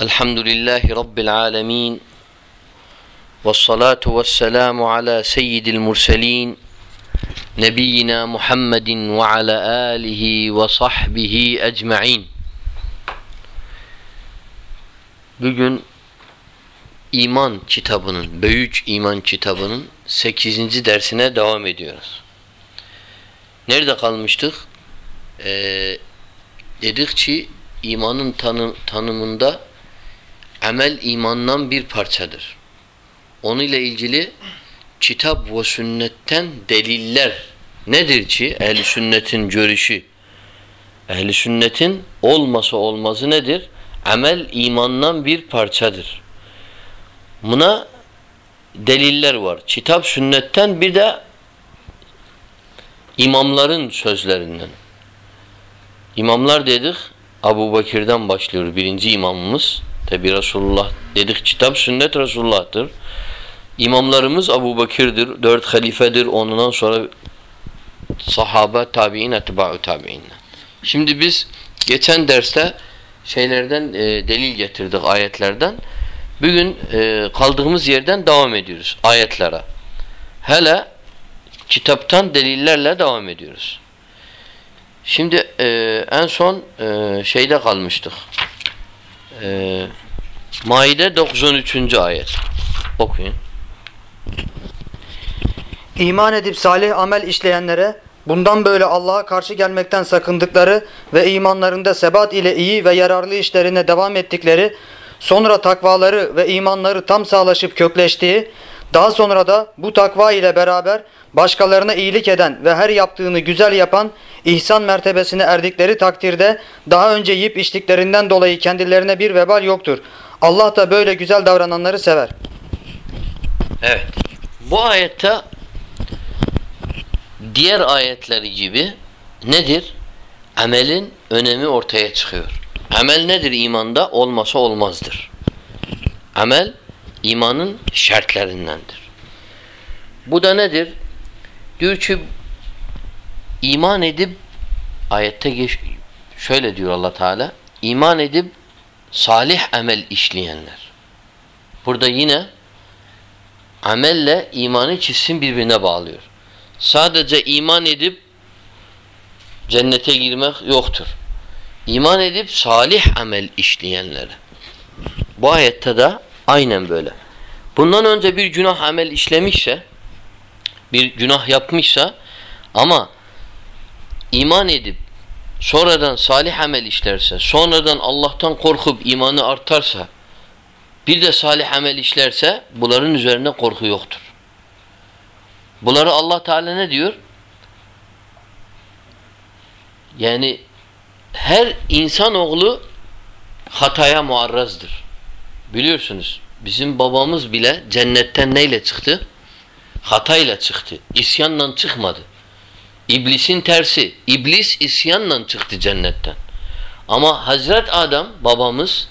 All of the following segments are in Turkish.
Elhamdülillahi Rabbil alemin Vessalatu vesselamu ala seyyidil murselin Nebiyyina Muhammedin ve ala alihi ve sahbihi ecma'in Bugün iman kitabının, Böyüc iman kitabının 8. dersine devam ediyoruz. Nerede kalmıştık? Ee, dedik ki imanın tanı, tanımında amel imandan bir parçadır. Onu ile ilgili kitap ve sünnetten deliller nedir ki ehli sünnetin görüşü? Ehli sünnetin olmasa olmazı nedir? Amel imandan bir parçadır. Buna deliller var. Kitap sünnetten bir de imamların sözlerinden. İmamlar dedik Abu Bakir'den başlıyor birinci imamımız. Tabi Resulullah dedik kitap sünnet Resulullah'tır. İmamlarımız Abu Bakir'dir. Dört halifedir. Ondan sonra sahabe, tabi'in, etba'u tabi'inler. Şimdi biz geçen derste şeylerden e, delil getirdik ayetlerden. Bugün e, kaldığımız yerden devam ediyoruz ayetlere. Hele kitaptan delillerle devam ediyoruz. Şimdi e, en son e, şeyde kalmıştık. E, Maide 93. ayet. Okuyun. İman edip salih amel işleyenlere bundan böyle Allah'a karşı gelmekten sakındıkları ve imanlarında sebat ile iyi ve yararlı işlerine devam ettikleri, sonra takvaları ve imanları tam sağlaşıp kökleştiği, daha sonra da bu takva ile beraber başkalarına iyilik eden ve her yaptığını güzel yapan ihsan mertebesine erdikleri takdirde daha önce yiyip içtiklerinden dolayı kendilerine bir vebal yoktur. Allah da böyle güzel davrananları sever. Evet. Bu ayette diğer ayetleri gibi nedir? Amelin önemi ortaya çıkıyor. Amel nedir imanda? Olmasa olmazdır. Amel imanın şartlarındandır. Bu da nedir? Diyor ki iman edip ayette geç, şöyle diyor Allah Teala iman edip salih amel işleyenler. Burada yine amelle imanı çizsin birbirine bağlıyor. Sadece iman edip cennete girmek yoktur. İman edip salih amel işleyenlere. Bu ayette de aynen böyle. Bundan önce bir günah amel işlemişse bir günah yapmışsa ama iman edip sonradan salih amel işlerse, sonradan Allah'tan korkup imanı artarsa, bir de salih amel işlerse bunların üzerine korku yoktur. Bunları Allah Teala ne diyor? Yani her insanoğlu hataya muarrazdır. Biliyorsunuz bizim babamız bile cennetten neyle çıktı? Hatayla çıktı. İsyanla çıkmadı. İblisin tersi. İblis isyanla çıktı cennetten. Ama Hazret Adam babamız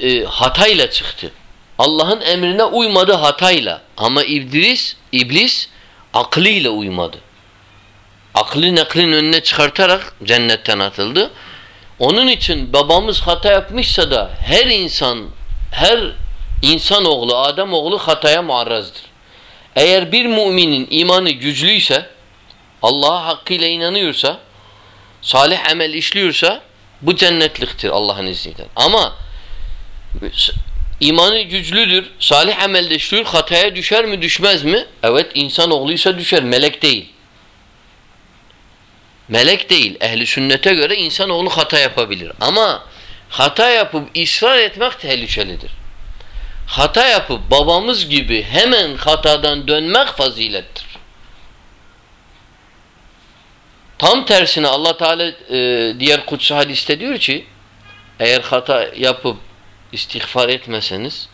e, hatayla çıktı. Allah'ın emrine uymadı hatayla. Ama İblis, iblis aklıyla uymadı. Aklı naklin önüne çıkartarak cennetten atıldı. Onun için babamız hata yapmışsa da her insan, her insan oğlu, Adem oğlu hataya muarrazdır. Eğer bir müminin imanı güçlüyse, Allah'a hakkıyla inanıyorsa, salih amel işliyorsa bu cennetliktir Allah'ın izniyle. Ama imanı güçlüdür, salih amelde işliyor, hataya düşer mi düşmez mi? Evet insan oğluysa düşer, melek değil. Melek değil. Ehli sünnete göre insan oğlu hata yapabilir. Ama hata yapıp ısrar etmek tehlikelidir. Hata yapıp babamız gibi hemen hatadan dönmek fazilettir. Tam tersine Allah Teala e, diğer kutsu hadiste diyor ki eğer hata yapıp istiğfar etmeseniz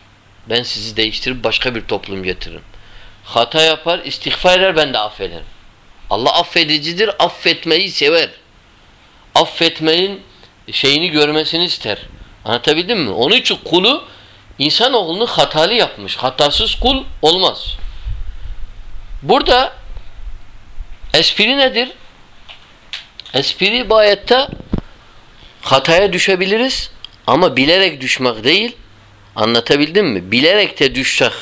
ben sizi değiştirip başka bir toplum getiririm. Hata yapar, istiğfar eder ben de affederim. Allah affedicidir, affetmeyi sever. Affetmenin şeyini görmesini ister. Anlatabildim mi? Onun için kulu insanoğlunu hatalı yapmış. Hatasız kul olmaz. Burada espri nedir? Espri bu ayette hataya düşebiliriz Ama bilerek düşmek değil. Anlatabildim mi? Bilerek de düşsek,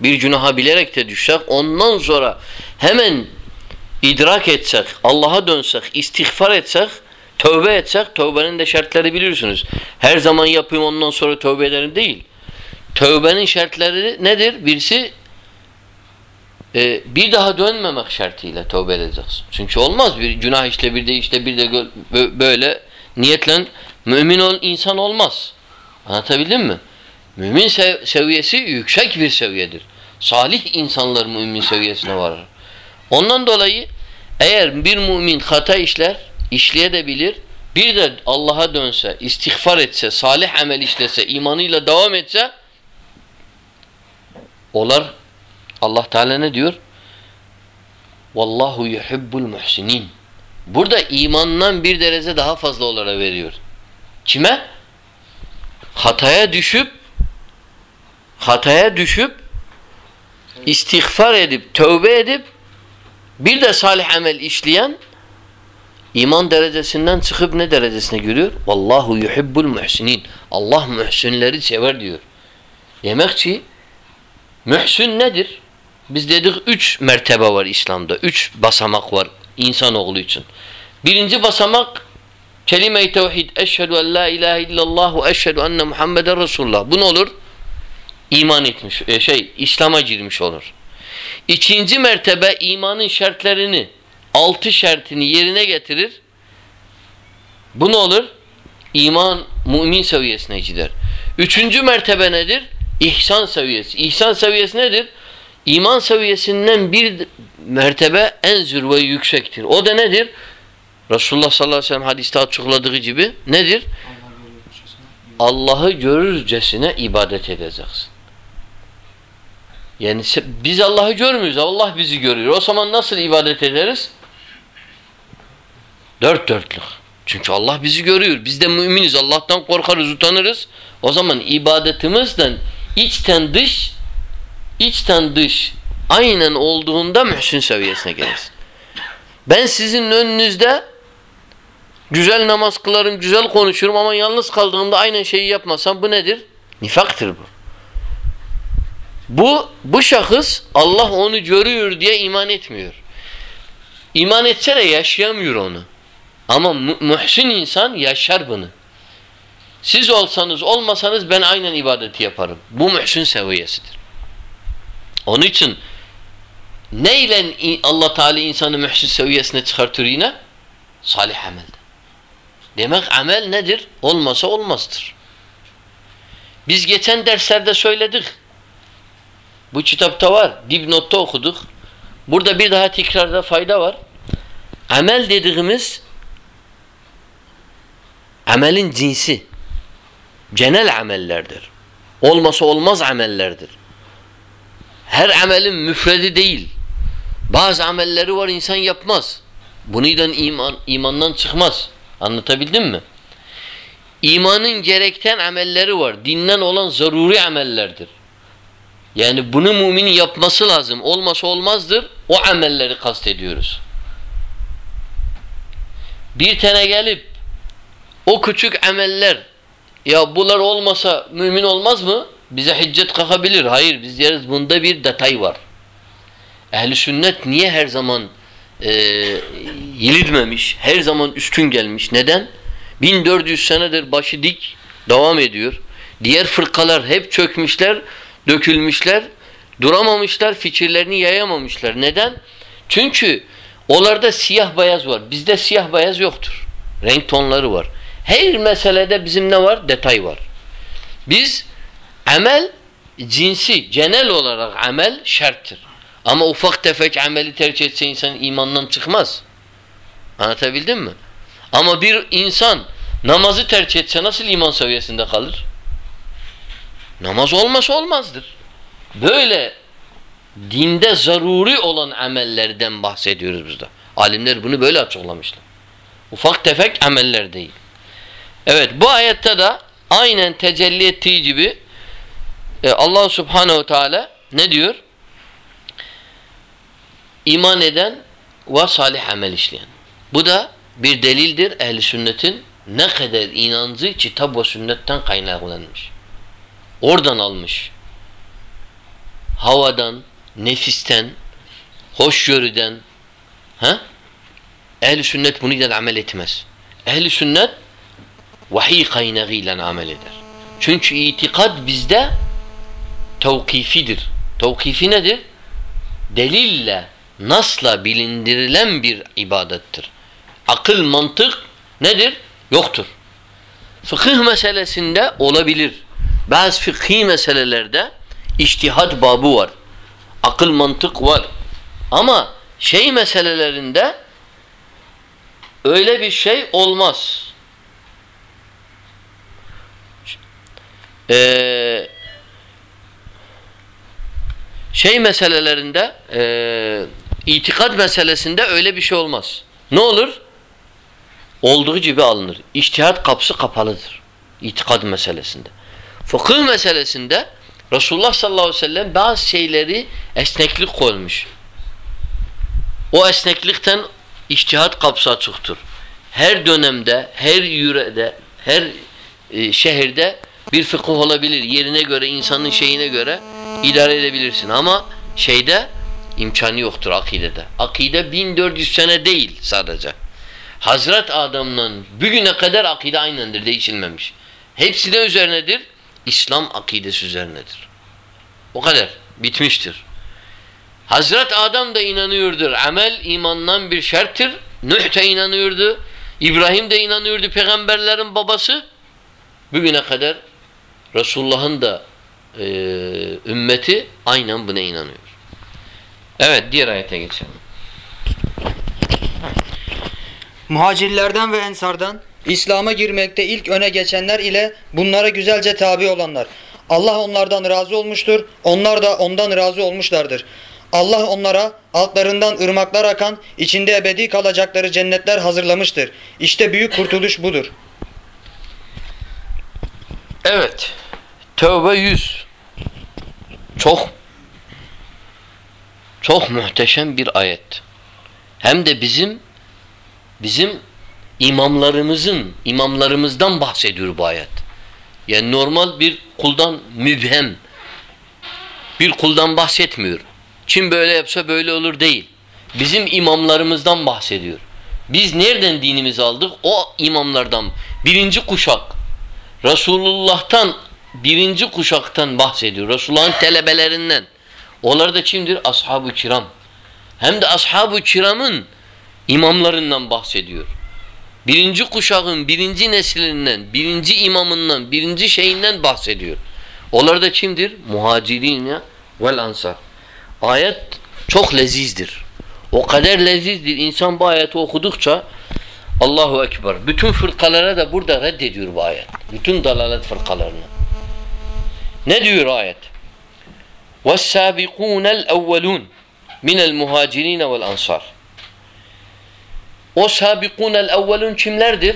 bir günaha bilerek de düşsek, ondan sonra hemen idrak etsek, Allah'a dönsek, istiğfar etsek, tövbe etsek, tövbenin de şartları bilirsiniz. Her zaman yapayım ondan sonra tövbe ederim değil. Tövbenin şartları nedir? Birisi e, bir daha dönmemek şartıyla tövbe edeceksin. Çünkü olmaz bir günah işle bir de işte bir de böyle niyetle mümin ol, insan olmaz. Anlatabildim mi? Mümin sev- seviyesi yüksek bir seviyedir. Salih insanlar mümin seviyesine varır. Ondan dolayı eğer bir mümin hata işler, işleyebilir, bir de Allah'a dönse, istiğfar etse, salih amel işlese, imanıyla devam etse olar Allah Teala ne diyor? Vallahu yuhibbul muhsinin. Burada imandan bir derece daha fazla olarak veriyor. Kime? Hataya düşüp hataya düşüp istiğfar edip tövbe edip bir de salih amel işleyen iman derecesinden çıkıp ne derecesine giriyor? Vallahu yuhibbul muhsinin. Allah muhsinleri sever diyor. Demek ki muhsin nedir? Biz dedik üç mertebe var İslam'da. Üç basamak var insanoğlu için. Birinci basamak kelime-i tevhid. Eşhedü en la ilahe illallah ve eşhedü enne Muhammeden Resulullah. Bu ne olur? İman etmiş, e, şey İslam'a girmiş olur. İkinci mertebe imanın şartlarını, altı şartını yerine getirir. Bu ne olur? İman mümin seviyesine gider. Üçüncü mertebe nedir? İhsan seviyesi. İhsan seviyesi nedir? İman seviyesinden bir mertebe en zirve yüksektir. O da nedir? Resulullah sallallahu aleyhi ve sellem hadiste açıkladığı gibi nedir? Allah'ı görürcesine ibadet edeceksin. Yani biz Allah'ı görmüyoruz. Allah bizi görüyor. O zaman nasıl ibadet ederiz? Dört dörtlük. Çünkü Allah bizi görüyor. Biz de müminiz. Allah'tan korkarız, utanırız. O zaman ibadetimizden içten dış içten dış aynen olduğunda mühsin seviyesine gelirsin. Ben sizin önünüzde güzel namaz kılarım, güzel konuşurum ama yalnız kaldığımda aynen şeyi yapmasam bu nedir? Nifaktır bu. Bu bu şahıs Allah onu görüyor diye iman etmiyor. İman etse de yaşayamıyor onu. Ama mu muhsin insan yaşar bunu. Siz olsanız olmasanız ben aynen ibadeti yaparım. Bu muhsin seviyesidir. Onun için neyle Allah Teala insanı muhsin seviyesine çıkartır yine? Salih amelde. Demek amel nedir? Olmasa olmazdır. Biz geçen derslerde söyledik. Bu kitapta var. Dipnotta okuduk. Burada bir daha tekrarda fayda var. Amel dediğimiz amelin cinsi genel amellerdir. Olmasa olmaz amellerdir. Her amelin müfredi değil. Bazı amelleri var insan yapmaz. Bundan iman imandan çıkmaz. Anlatabildim mi? İmanın gerekten amelleri var. Dinden olan zaruri amellerdir. Yani bunu müminin yapması lazım. Olmasa olmazdır. O amelleri kastediyoruz. Bir tane gelip o küçük ameller ya bunlar olmasa mümin olmaz mı? Bize hicret kalkabilir. Hayır biz deriz bunda bir detay var. Ehli sünnet niye her zaman e, yilidmemiş, her zaman üstün gelmiş? Neden? 1400 senedir başı dik devam ediyor. Diğer fırkalar hep çökmüşler, dökülmüşler, duramamışlar, fikirlerini yayamamışlar. Neden? Çünkü onlarda siyah beyaz var. Bizde siyah beyaz yoktur. Renk tonları var. Her meselede bizim ne var? Detay var. Biz amel cinsi, genel olarak amel şarttır. Ama ufak tefek ameli tercih etse insan imandan çıkmaz. Anlatabildim mi? Ama bir insan namazı tercih etse nasıl iman seviyesinde kalır? Namaz olmasa olmazdır. Böyle dinde zaruri olan amellerden bahsediyoruz biz de. Alimler bunu böyle açıklamışlar. Ufak tefek ameller değil. Evet bu ayette de aynen tecelli ettiği gibi e, Allah Subhanahu Teala ne diyor? İman eden ve salih amel işleyen. Bu da bir delildir ehli sünnetin ne kadar inancı kitap ve sünnetten kaynaklanmış. Oradan almış. Havadan, nefisten, hoşgörüden. Ha? Ehl-i sünnet bununla amel etmez. Ehl-i sünnet vahiy kaynağıyla amel eder. Çünkü itikad bizde tevkifidir. Tevkifi nedir? Delille, nasla bilindirilen bir ibadettir. Akıl, mantık nedir? Yoktur. Fıkıh meselesinde olabilir. Bazı fıkhi meselelerde iştihad babı var. Akıl, mantık var. Ama şey meselelerinde öyle bir şey olmaz. Ee, şey meselelerinde e, itikad meselesinde öyle bir şey olmaz. Ne olur? Olduğu gibi alınır. İçtihat kapısı kapalıdır. İtikad meselesinde. Fıkıh meselesinde Resulullah sallallahu aleyhi ve sellem bazı şeyleri esneklik koymuş. O esneklikten içtihat kapısı açıktır. Her dönemde, her yürede, her e, şehirde bir fıkıh olabilir. Yerine göre, insanın şeyine göre idare edebilirsin. Ama şeyde imkanı yoktur akidede. Akide 1400 sene değil sadece. Hazret Adam'dan bugüne kadar akide aynıdır, değişilmemiş. Hepsi de üzerinedir. İslam akidesi üzerinedir. O kadar. Bitmiştir. Hazret Adam da inanıyordur. Amel imandan bir şerttir. Nuh da inanıyordu. İbrahim de inanıyordu. Peygamberlerin babası. Bugüne kadar Resulullah'ın da e, ümmeti aynen buna inanıyor. Evet diğer ayete geçelim. Muhacirlerden ve ensardan İslam'a girmekte ilk öne geçenler ile bunlara güzelce tabi olanlar. Allah onlardan razı olmuştur. Onlar da ondan razı olmuşlardır. Allah onlara altlarından ırmaklar akan, içinde ebedi kalacakları cennetler hazırlamıştır. İşte büyük kurtuluş budur. Evet. Tövbe 100. Çok çok muhteşem bir ayet. Hem de bizim bizim imamlarımızın imamlarımızdan bahsediyor bu ayet. Yani normal bir kuldan mübhem bir kuldan bahsetmiyor. Kim böyle yapsa böyle olur değil. Bizim imamlarımızdan bahsediyor. Biz nereden dinimizi aldık? O imamlardan. Birinci kuşak. Resulullah'tan birinci kuşaktan bahsediyor. Resulullah'ın telebelerinden. Onlar da kimdir? Ashab-ı kiram. Hem de ashab-ı kiramın imamlarından bahsediyor. Birinci kuşağın birinci neslinden, birinci imamından, birinci şeyinden bahsediyor. Onlar da kimdir? Muhacirine vel ansar. Ayet çok lezizdir. O kadar lezizdir. İnsan bu ayeti okudukça Allahu Ekber. Bütün fırkalara da burada reddediyor bu ayet. Bütün dalalet fırkalarını. Ne diyor ayet? وَالسَّابِقُونَ الْاَوَّلُونَ مِنَ الْمُهَاجِرِينَ وَالْاَنْصَارِ O sabikunel evvelun kimlerdir?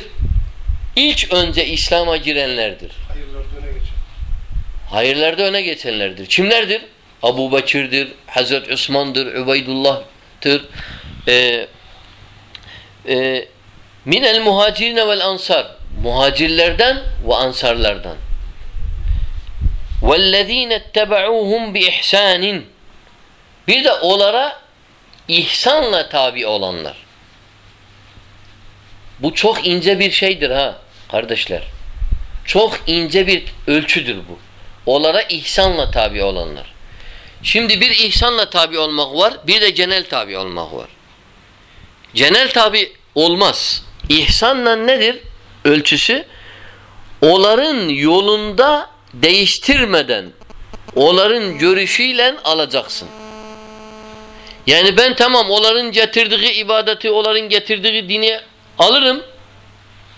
İlk önce İslam'a girenlerdir. Hayırlarda öne geçen. Hayırlarda öne geçenlerdir. Kimlerdir? Abu Bakir'dir, Hazreti Osman'dır, Ubeydullah'tır. Ee, e, minel muhacirine vel ansar. Muhacirlerden ve ansarlardan. وَالَّذ۪ينَ اتَّبَعُوهُمْ بِإِحْسَانٍ Bir de onlara ihsanla tabi olanlar. Bu çok ince bir şeydir ha kardeşler. Çok ince bir ölçüdür bu. Onlara ihsanla tabi olanlar. Şimdi bir ihsanla tabi olmak var, bir de genel tabi olmak var. Genel tabi olmaz. İhsanla nedir? Ölçüsü onların yolunda değiştirmeden onların görüşüyle alacaksın. Yani ben tamam onların getirdiği ibadeti, onların getirdiği dini alırım.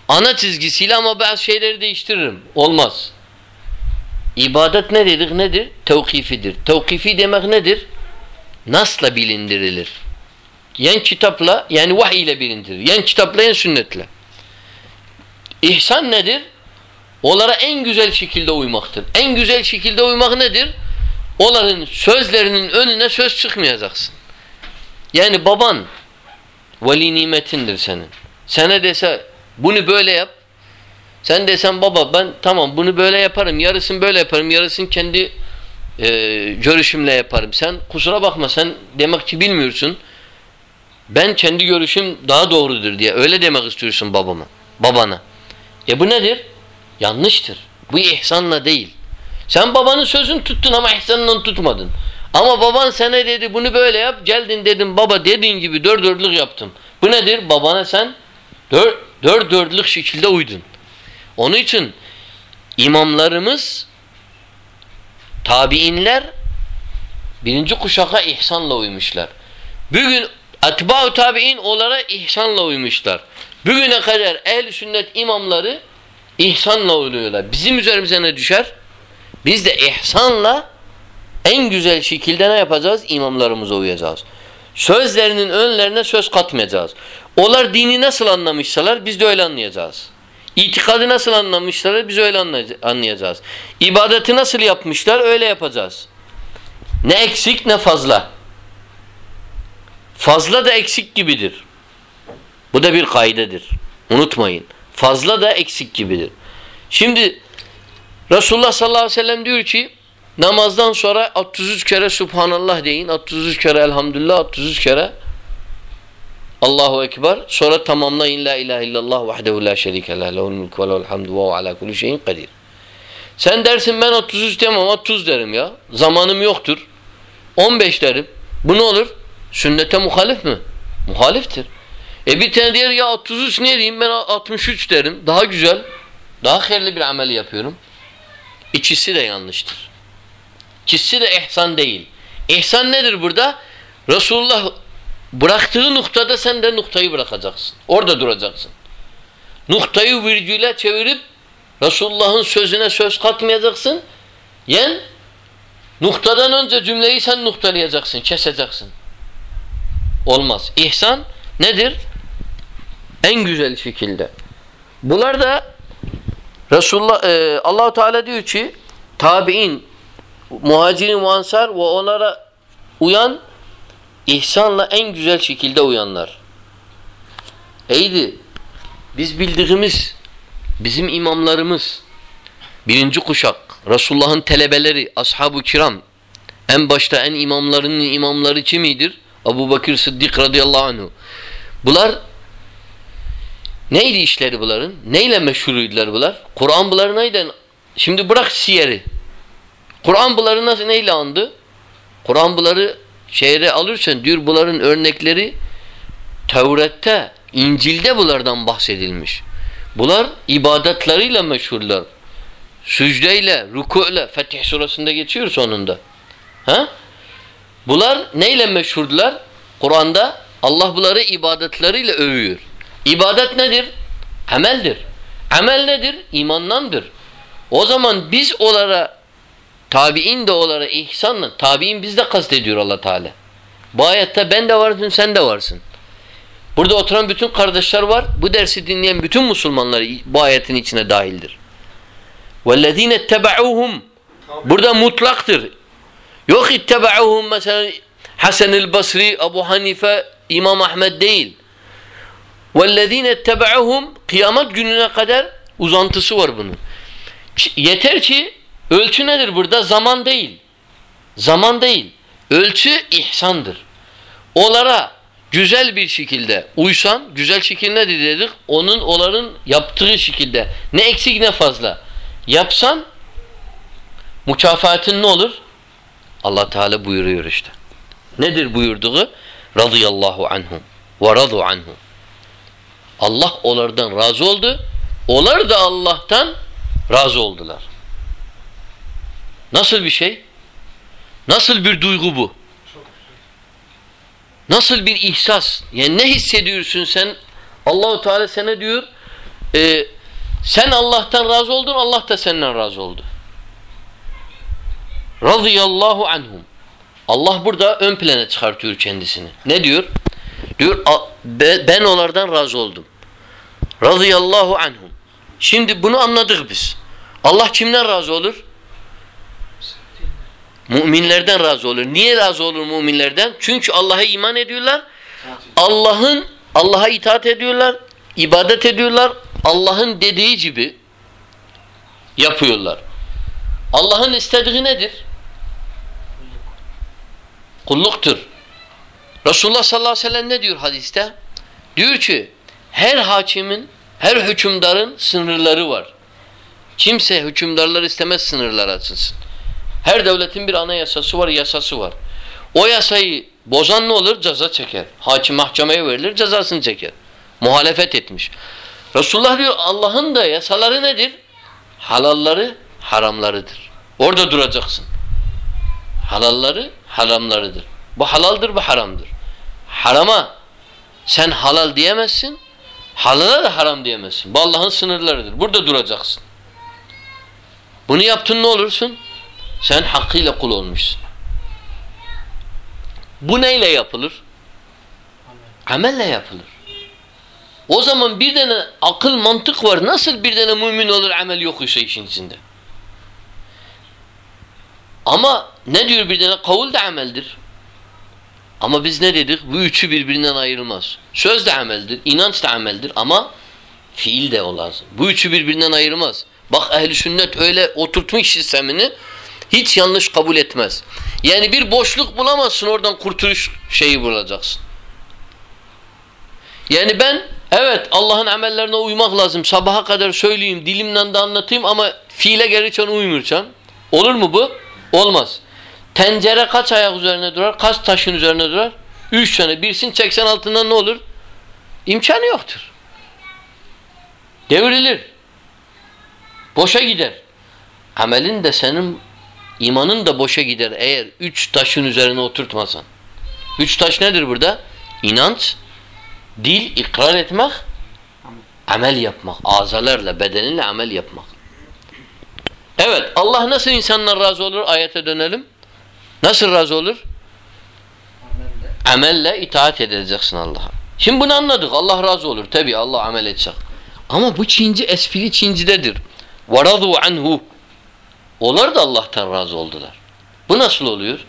Ana çizgisiyle ama bazı şeyleri değiştiririm. Olmaz. İbadet ne dedik? Nedir? Tevkifidir. Tevkifi demek nedir? Nasla bilindirilir. Yen kitapla yani vahiy ile bilindirilir. Yen kitapla yen sünnetle. İhsan nedir? Onlara en güzel şekilde uymaktır. En güzel şekilde uymak nedir? Onların sözlerinin önüne söz çıkmayacaksın. Yani baban veli nimetindir senin. Sana dese bunu böyle yap, Sen desen baba ben tamam bunu böyle yaparım, yarısını böyle yaparım, yarısını kendi e, görüşümle yaparım. Sen kusura bakma sen demek ki bilmiyorsun. Ben kendi görüşüm daha doğrudur diye öyle demek istiyorsun babama, babana. E bu nedir? Yanlıştır. Bu ihsanla değil. Sen babanın sözünü tuttun ama ihsanla tutmadın. Ama baban sana dedi bunu böyle yap. Geldin dedim baba dediğin gibi dört dörtlük yaptım. Bu nedir? Babana sen dört, dört dörtlük şekilde uydun. Onun için imamlarımız tabiinler birinci kuşaka ihsanla uymuşlar. Bugün atba'u tabi'in onlara ihsanla uymuşlar. Bugüne kadar ehl sünnet imamları ihsanla uyuyorlar. Bizim üzerimize ne düşer? Biz de ihsanla en güzel şekilde ne yapacağız? İmamlarımıza uyacağız. Sözlerinin önlerine söz katmayacağız. Onlar dini nasıl anlamışsalar biz de öyle anlayacağız. İtikadı nasıl anlamışlar biz öyle anlayacağız. İbadeti nasıl yapmışlar öyle yapacağız. Ne eksik ne fazla. Fazla da eksik gibidir. Bu da bir kaidedir. Unutmayın. Fazla da eksik gibidir. Şimdi Resulullah sallallahu aleyhi ve sellem diyor ki namazdan sonra 33 kere Subhanallah deyin. 33 kere Elhamdülillah. 33 kere Allahu Ekber. Sonra tamamlayın La ilahe illallah vahdehu la şerike la lehul mulku ve lehul hamdu ve ala kulli şeyin kadir. Sen dersin ben 33 demem 30 derim ya. Zamanım yoktur. 15 derim. Bu ne olur? Sünnete muhalif mi? Muhaliftir. E bir tane diğer ya 33 ne diyeyim ben 63 derim. Daha güzel. Daha hayırlı bir amel yapıyorum. İkisi de yanlıştır. İkisi de ihsan değil. İhsan nedir burada? Resulullah bıraktığı noktada sen de noktayı bırakacaksın. Orada duracaksın. Noktayı virgüle çevirip Resulullah'ın sözüne söz katmayacaksın. Yen noktadan önce cümleyi sen noktalayacaksın, keseceksin. Olmaz. İhsan nedir? En güzel şekilde. Bunlar da Resulullah e, Allahu Teala diyor ki tabi'in muhacirin muansar ve onlara uyan ihsanla en güzel şekilde uyanlar. Eydi biz bildiğimiz bizim imamlarımız birinci kuşak Resulullah'ın telebeleri ashab-ı kiram en başta en imamlarının imamları kimidir? Abu Bakır Sıddık radıyallahu anhu. Bunlar neydi işleri bunların? Neyle meşhuruydular bunlar? Kur'an bunları neyden? Şimdi bırak siyeri. Kur'an bunları nasıl neyle andı? Kur'an bunları şehre alırsan diyor bunların örnekleri Tevrat'ta, İncil'de bunlardan bahsedilmiş. Bunlar ibadetleriyle meşhurlar. Sücdeyle, rükûle, Fetih surasında geçiyor sonunda. Ha? Bunlar neyle meşhurdular? Kur'an'da Allah bunları ibadetleriyle övüyor. İbadet nedir? Ameldir. Amel nedir? İmandandır. O zaman biz onlara tabi'in de onlara ihsanla tabi'in biz de kastediyor Allah Teala. Bu ayette ben de varsın sen de varsın. Burada oturan bütün kardeşler var. Bu dersi dinleyen bütün Müslümanlar bu ayetin içine dahildir. وَالَّذ۪ينَ اتَّبَعُوهُمْ Burada mutlaktır. Yok ittebe'uhum mesela Hasan el Basri, Abu Hanife, İmam Ahmed değil. وَالَّذ۪ينَ اتَّبَعُهُمْ Kıyamet gününe kadar uzantısı var bunun. Yeter ki ölçü nedir burada? Zaman değil. Zaman değil. Ölçü ihsandır. Onlara güzel bir şekilde uysan, güzel şekilde ne dedik? Onun onların yaptığı şekilde ne eksik ne fazla yapsan mükafatın ne olur? Allah Teala buyuruyor işte. Nedir buyurduğu? Radıyallahu anhum ve radu anhum. Allah onlardan razı oldu. Onlar da Allah'tan razı oldular. Nasıl bir şey? Nasıl bir duygu bu? Nasıl bir ihsas? Yani ne hissediyorsun sen? Allahu Teala sana diyor e, sen Allah'tan razı oldun, Allah da senden razı oldu. Radıyallahu anhum. Allah burada ön plana çıkartıyor kendisini. Ne diyor? Diyor ben onlardan razı oldum. Radıyallahu anhum. Şimdi bunu anladık biz. Allah kimden razı olur? Müminlerden razı olur. Niye razı olur müminlerden? Çünkü Allah'a iman ediyorlar. Allah'ın Allah'a itaat ediyorlar, ibadet ediyorlar. Allah'ın dediği gibi yapıyorlar. Allah'ın istediği nedir? Kulluktur. Resulullah sallallahu aleyhi ve sellem ne diyor hadiste? Diyor ki her hakimin, her hükümdarın sınırları var. Kimse hükümdarlar istemez sınırlar açılsın. Her devletin bir anayasası var, yasası var. O yasayı bozan ne olur? Ceza çeker. Hakim mahkemeye verilir, cezasını çeker. Muhalefet etmiş. Resulullah diyor Allah'ın da yasaları nedir? Halalları, haramlarıdır. Orada duracaksın. Halalları, haramlarıdır. Bu halaldır, bu haramdır. Harama sen halal diyemezsin, halala da haram diyemezsin. Bu Allah'ın sınırlarıdır. Burada duracaksın. Bunu yaptın ne olursun? Sen hakkıyla kul olmuşsun. Bu neyle yapılır? Amelle yapılır. O zaman bir tane akıl mantık var. Nasıl bir tane mümin olur amel yok ise işin içinde? Ama ne diyor bir tane? Kavul da ameldir. Ama biz ne dedik? Bu üçü birbirinden ayrılmaz. Söz de ameldir, inanç da ameldir ama fiil de o lazım. Bu üçü birbirinden ayırmaz. Bak ehli sünnet öyle oturtmuş sistemini hiç yanlış kabul etmez. Yani bir boşluk bulamazsın oradan kurtuluş şeyi bulacaksın. Yani ben evet Allah'ın emellerine uymak lazım. Sabaha kadar söyleyeyim, dilimden de anlatayım ama fiile gerçekten uymursam olur mu bu? Olmaz. Tencere kaç ayak üzerine durar? Kaç taşın üzerine durar? Üç tane. Birsin çeksen altından ne olur? İmkanı yoktur. Devrilir. Boşa gider. Amelin de senin imanın da boşa gider eğer üç taşın üzerine oturtmasan. Üç taş nedir burada? İnanç, dil, ikrar etmek, amel yapmak. Azalarla, bedeninle amel yapmak. Evet, Allah nasıl insanlar razı olur? Ayete dönelim. Nasıl razı olur? Amelle itaat edeceksin Allah'a. Şimdi bunu anladık. Allah razı olur. Tabi Allah amel edecek. Ama bu Çinci esprili Çinci'dedir. وَرَضُوا anhu. Onlar da Allah'tan razı oldular. Bu nasıl oluyor?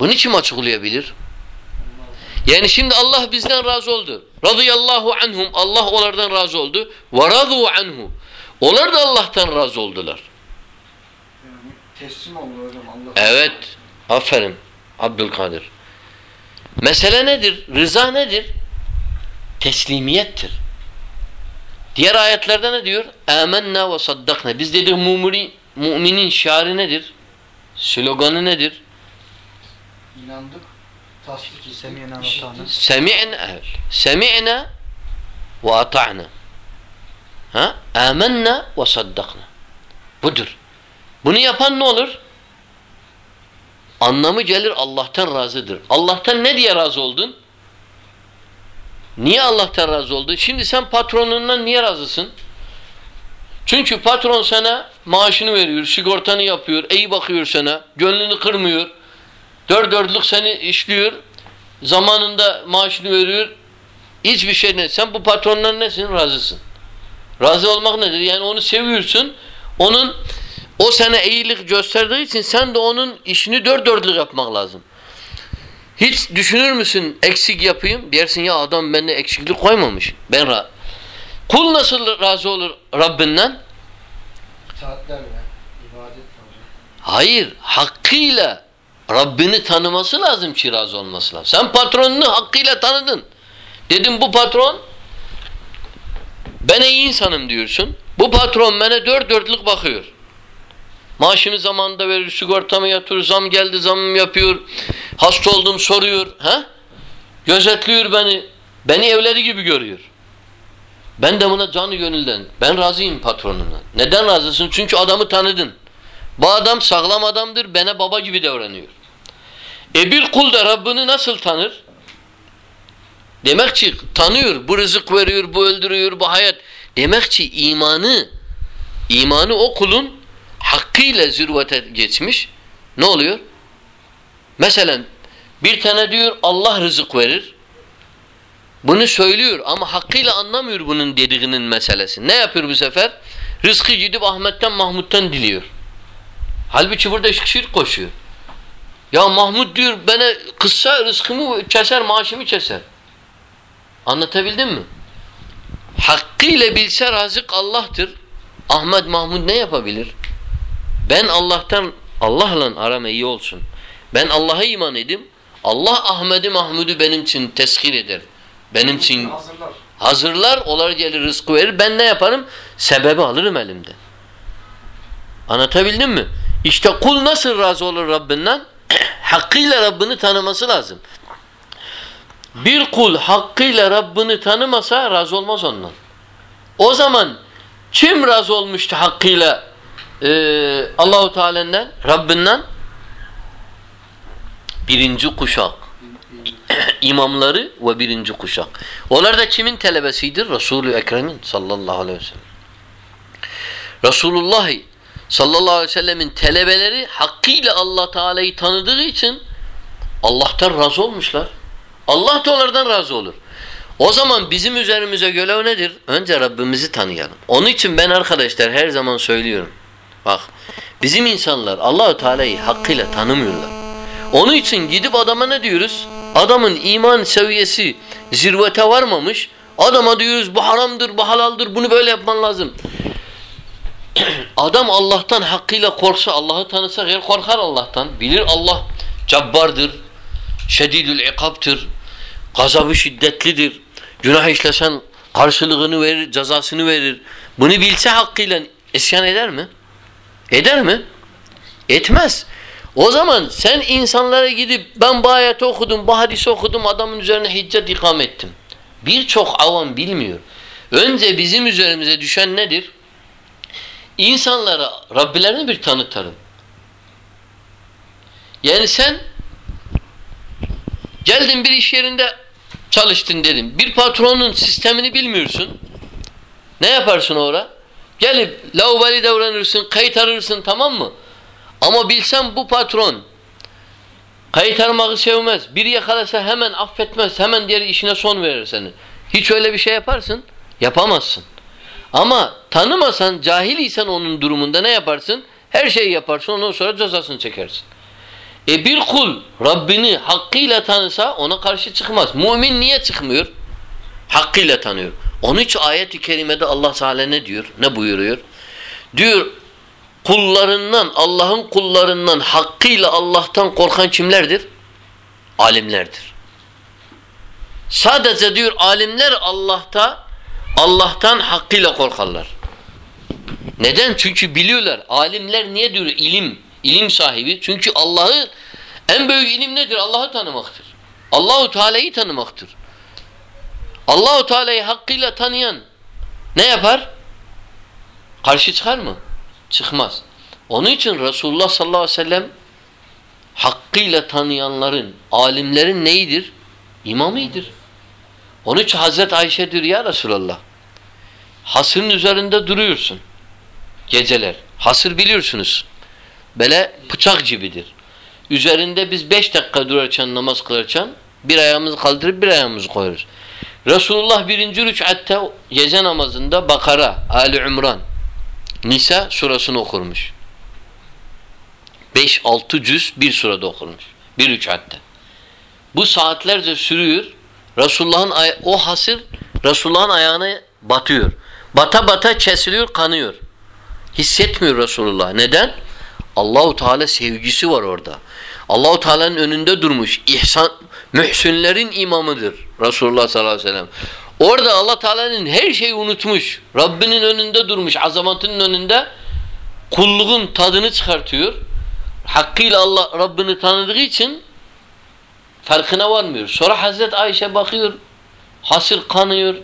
Bunu kim açıklayabilir? Yani şimdi Allah bizden razı oldu. Radıyallahu anhum. Allah onlardan razı oldu. وَرَضُوا anhu. Onlar da Allah'tan razı oldular. Teslim oldu hocam Allah. Evet. Aferin. Abdülkadir. Mesele nedir? Rıza nedir? Teslimiyettir. Diğer ayetlerde ne diyor? Âmennâ ve saddakna. Biz dedik mumini, müminin şiarı nedir? Sloganı nedir? İnandık. Tasdik. Semiyene ve ta'na. Semi'na evet. Semi'na ve ata'na. Ha? Âmennâ ve saddakna. Budur. Bunu yapan ne olur? Anlamı gelir Allah'tan razıdır. Allah'tan ne diye razı oldun? Niye Allah'tan razı oldun? Şimdi sen patronundan niye razısın? Çünkü patron sana maaşını veriyor, sigortanı yapıyor, iyi bakıyor sana, gönlünü kırmıyor. Dört dörtlük seni işliyor, zamanında maaşını veriyor. Hiçbir şey ne? Sen bu patrondan nesin? Razısın. Razı olmak nedir? Yani onu seviyorsun. Onun o sana iyilik gösterdiği için sen de onun işini dört dörtlük yapmak lazım. Hiç düşünür müsün eksik yapayım? Dersin ya adam bende eksiklik koymamış. Ben ra Kul nasıl razı olur Rabbinden? İtaatlerle, ibadetle. Hayır. Hakkıyla Rabbini tanıması lazım ki razı olması lazım. Sen patronunu hakkıyla tanıdın. Dedim bu patron ben iyi insanım diyorsun. Bu patron bana dört dörtlük bakıyor. Maaşımı zamanında verir, sigortamı yatırır, zam geldi zamım yapıyor. Hasta oldum soruyor. Ha? Gözetliyor beni. Beni evleri gibi görüyor. Ben de buna canı gönülden. Ben razıyım patronumdan. Neden razısın? Çünkü adamı tanıdın. Bu adam sağlam adamdır. Bana baba gibi davranıyor. E bir kul da Rabbini nasıl tanır? Demek ki tanıyor. Bu rızık veriyor, bu öldürüyor, bu hayat. Demek ki imanı imanı o kulun hakkıyla zirvete geçmiş. Ne oluyor? Mesela bir tane diyor Allah rızık verir. Bunu söylüyor ama hakkıyla anlamıyor bunun dediğinin meselesi. Ne yapıyor bu sefer? Rızkı gidip Ahmet'ten Mahmut'tan diliyor. Halbuki burada şirk koşuyor. Ya Mahmut diyor bana kıssa rızkımı keser, maaşımı keser. Anlatabildim mi? Hakkıyla bilse razık Allah'tır. Ahmet Mahmud ne yapabilir? Ben Allah'tan Allah'la aram iyi olsun. Ben Allah'a iman edim. Allah Ahmet'i Mahmud'u benim için teskir eder. Benim için Hazırlar. hazırlar, onlar gelir rızkı verir. Ben ne yaparım? Sebebi alırım elimde. Anlatabildim mi? İşte kul nasıl razı olur Rabbinden? hakkıyla Rabbini tanıması lazım. Bir kul hakkıyla Rabbini tanımasa razı olmaz ondan. O zaman kim razı olmuştu hakkıyla e, Allahu Teala'dan, Rabbinden? Birinci kuşak. imamları ve birinci kuşak. Onlar da kimin talebesidir? Resulü Ekrem'in sallallahu aleyhi ve sellem. Resulullah sallallahu aleyhi ve sellemin talebeleri hakkıyla Allah Teala'yı tanıdığı için Allah'tan razı olmuşlar. Allah da onlardan razı olur. O zaman bizim üzerimize görev nedir? Önce Rabbimizi tanıyalım. Onun için ben arkadaşlar her zaman söylüyorum. Bak bizim insanlar Allahu Teala'yı hakkıyla tanımıyorlar. Onun için gidip adama ne diyoruz? Adamın iman seviyesi zirvete varmamış. Adama diyoruz bu haramdır, bu halaldır, bunu böyle yapman lazım. Adam Allah'tan hakkıyla korksa, Allah'ı tanısa eğer korkar Allah'tan. Bilir Allah cabbardır, şedidül ikaptır, gazabı şiddetlidir. Günah işlesen karşılığını verir, cezasını verir. Bunu bilse hakkıyla isyan eder mi? Eder mi? Etmez. O zaman sen insanlara gidip ben bu ayeti okudum, bu hadisi okudum, adamın üzerine hicret ikam ettim. Birçok avam bilmiyor. Önce bizim üzerimize düşen nedir? İnsanlara Rabbilerini bir tanıtalım. Yani sen geldin bir iş yerinde çalıştın dedim. Bir patronun sistemini bilmiyorsun. Ne yaparsın orada? Gelip laubali davranırsın, kayıt arırsın tamam mı? Ama bilsem bu patron kayıt aramayı sevmez. Bir yakalasa hemen affetmez. Hemen diğer işine son verir seni. Hiç öyle bir şey yaparsın? Yapamazsın. Ama tanımasan, cahil isen onun durumunda ne yaparsın? Her şeyi yaparsın, ondan sonra cezasını çekersin. E bir kul Rabbini hakkıyla tanısa ona karşı çıkmaz. Mümin niye çıkmıyor? Hakkıyla tanıyor. Onun için ayet-i kerimede Allah Teala ne diyor? Ne buyuruyor? Diyor kullarından, Allah'ın kullarından hakkıyla Allah'tan korkan kimlerdir? Alimlerdir. Sadece diyor alimler Allah'ta Allah'tan hakkıyla korkarlar. Neden? Çünkü biliyorlar. Alimler niye diyor? İlim, ilim sahibi. Çünkü Allah'ı en büyük ilim nedir? Allah'ı tanımaktır. Allahu Teala'yı tanımaktır. Allahu Teala'yı hakkıyla tanıyan ne yapar? Karşı çıkar mı? Çıkmaz. Onun için Resulullah sallallahu aleyhi ve sellem hakkıyla tanıyanların, alimlerin neyidir? İmamıdır. Onun için Hazreti Ayşe diyor ya Resulallah hasırın üzerinde duruyorsun geceler. Hasır biliyorsunuz. Böyle bıçak gibidir. Üzerinde biz beş dakika durarken namaz kılarken bir ayağımızı kaldırıp bir ayağımızı koyuyoruz. Resulullah birinci rükatte gece namazında Bakara, Ali İmran, Nisa surasını okurmuş. 5-6 cüz bir surada okurmuş. Bir rükatte. Bu saatlerce sürüyor. Resulullah'ın o hasır Resulullah'ın ayağına batıyor. Bata bata kesiliyor, kanıyor. Hissetmiyor Resulullah. Neden? Allahu Teala sevgisi var orada. Allahu Teala'nın önünde durmuş. İhsan mühsünlerin imamıdır Resulullah sallallahu aleyhi ve sellem. Orada Allah Teala'nın her şeyi unutmuş. Rabbinin önünde durmuş. Azamatının önünde kulluğun tadını çıkartıyor. Hakkıyla Allah Rabbini tanıdığı için farkına varmıyor. Sonra Hazreti Ayşe bakıyor. Hasır kanıyor.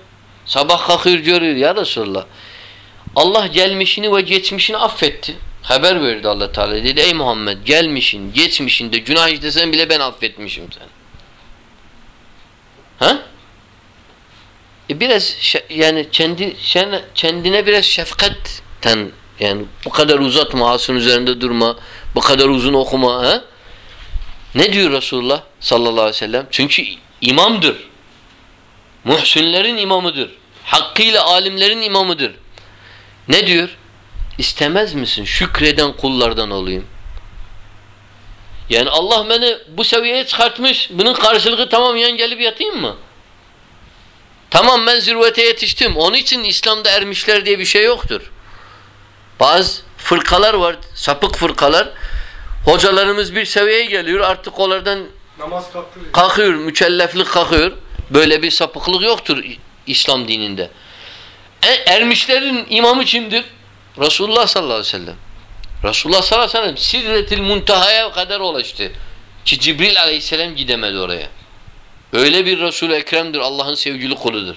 Sabah kalkıyor görüyor ya Resulullah. Allah gelmişini ve geçmişini affetti. Haber verdi Allah Teala. Dedi ey Muhammed gelmişin, geçmişinde günah işlesen bile ben affetmişim seni. Ha? E biraz yani kendi kendine biraz şefkatten yani bu kadar uzatma, asın üzerinde durma, bu kadar uzun okuma. Ha? Ne diyor Resulullah sallallahu aleyhi ve sellem? Çünkü imamdır. Muhsinlerin imamıdır. Hakkıyla alimlerin imamıdır. Ne diyor? İstemez misin? Şükreden kullardan olayım. Yani Allah beni bu seviyeye çıkartmış. Bunun karşılığı tamam yan gelip yatayım mı? Tamam ben zirvete yetiştim. Onun için İslam'da ermişler diye bir şey yoktur. Bazı fırkalar var, sapık fırkalar. Hocalarımız bir seviyeye geliyor. Artık onlardan Namaz kalktı. kalkıyor, mükelleflik kalkıyor. Böyle bir sapıklık yoktur İslam dininde. E, ermişlerin imamı kimdir? Resulullah sallallahu aleyhi ve sellem. Resulullah sallallahu aleyhi ve sellem Sidretil Muntaha'ya kadar ulaştı. Ki Cibril aleyhisselam gidemedi oraya. Öyle bir Resul-i Ekrem'dir. Allah'ın sevgili kuludur.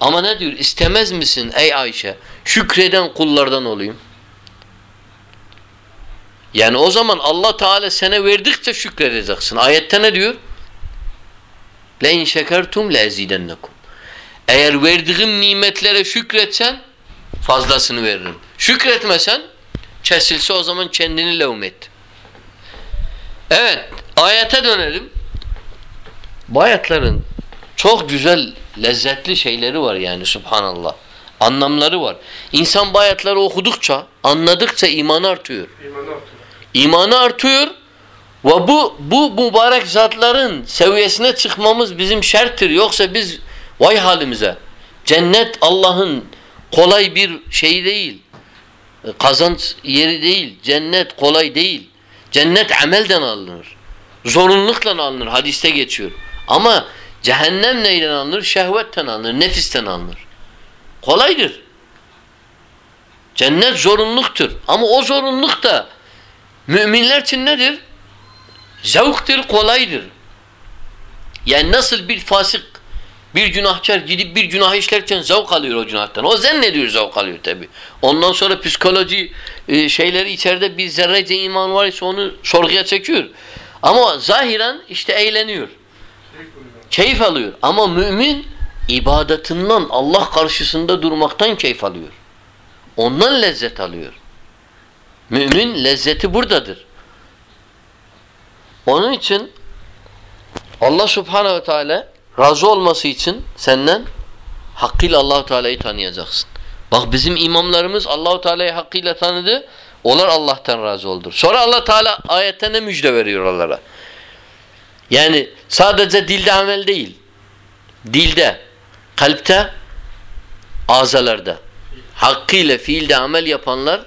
Ama ne diyor? İstemez misin ey Ayşe? Şükreden kullardan olayım. Yani o zaman Allah Teala sana verdikçe şükredeceksin. Ayette ne diyor? Le in şekertum le ezidennekum. Eğer verdiğim nimetlere şükretsen fazlasını veririm. Şükretmesen kesilse o zaman kendini levm et. Evet, ayete dönelim. Bu ayetlerin çok güzel, lezzetli şeyleri var yani subhanallah. Anlamları var. İnsan bu ayetleri okudukça, anladıkça imanı artıyor. İmanı artıyor. İmanı artıyor ve bu bu mübarek zatların seviyesine çıkmamız bizim şerttir. Yoksa biz vay halimize. Cennet Allah'ın kolay bir şey değil. Kazanç yeri değil. Cennet kolay değil. Cennet amelden alınır. Zorunlulukla alınır. Hadiste geçiyor. Ama cehennem neyden alınır? Şehvetten alınır. Nefisten alınır. Kolaydır. Cennet zorunluluktur. Ama o zorunluluk da Müminler için nedir? Zevktir, kolaydır. Yani nasıl bir fasık, bir günahkar gidip bir günah işlerken zevk alıyor o günahtan. O zannediyor zevk alıyor tabi. Ondan sonra psikoloji e, şeyleri içeride bir zerrece iman var ise onu sorguya çekiyor. Ama zahiren işte eğleniyor. Keyif. Keyif alıyor. Ama mümin ibadetinden Allah karşısında durmaktan keyif alıyor. Ondan lezzet alıyor. Mümin lezzeti buradadır. Onun için Allah Subhanahu ve Teala razı olması için senden hakkıyla Allahu Teala'yı tanıyacaksın. Bak bizim imamlarımız Allahu Teala'yı hakkıyla tanıdı. Onlar Allah'tan razı oldu. Sonra Allah Teala ayette ne müjde veriyor onlara? Yani sadece dilde amel değil. Dilde, kalpte, azalarda. Hakkıyla fiilde amel yapanlar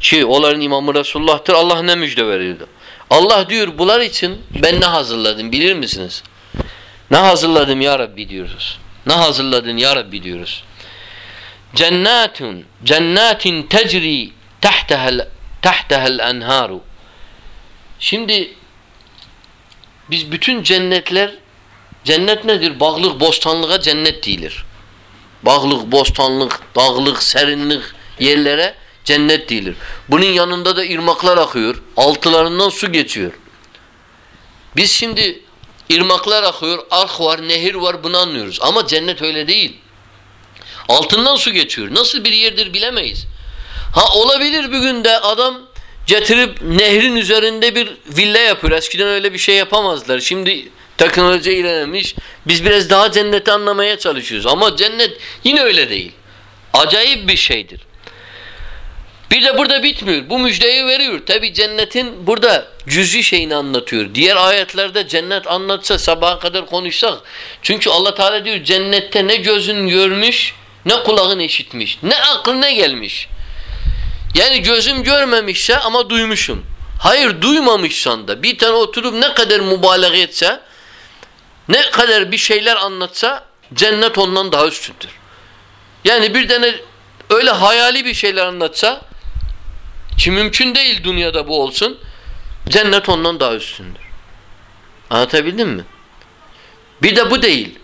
ki onların imamı Resulullah'tır. Allah ne müjde veriyordu? Allah diyor bunlar için ben ne hazırladım bilir misiniz? Ne hazırladım ya Rabbi diyoruz. Ne hazırladın ya Rabbi diyoruz. Cennatun cennatin tecri tahtahel tahtahel enharu. Şimdi biz bütün cennetler cennet nedir? Bağlık, bostanlığa cennet değilir. Bağlık, bostanlık, dağlık, serinlik yerlere cennet değilir. Bunun yanında da irmaklar akıyor. Altılarından su geçiyor. Biz şimdi irmaklar akıyor, ark var, nehir var bunu anlıyoruz. Ama cennet öyle değil. Altından su geçiyor. Nasıl bir yerdir bilemeyiz. Ha olabilir bir günde adam getirip nehrin üzerinde bir villa yapıyor. Eskiden öyle bir şey yapamazlar. Şimdi teknoloji ilerlemiş. Biz biraz daha cenneti anlamaya çalışıyoruz. Ama cennet yine öyle değil. Acayip bir şeydir. Bir de burada bitmiyor. Bu müjdeyi veriyor. Tabi cennetin burada cüz'i şeyini anlatıyor. Diğer ayetlerde cennet anlatsa sabaha kadar konuşsak. Çünkü Allah Teala diyor cennette ne gözün görmüş ne kulağın işitmiş. Ne aklına gelmiş. Yani gözüm görmemişse ama duymuşum. Hayır duymamışsan da bir tane oturup ne kadar mübalağa etse ne kadar bir şeyler anlatsa cennet ondan daha üstündür. Yani bir tane öyle hayali bir şeyler anlatsa ki mümkün değil dünyada bu olsun cennet ondan daha üstündür. Anlatabildim mi? Bir de bu değil.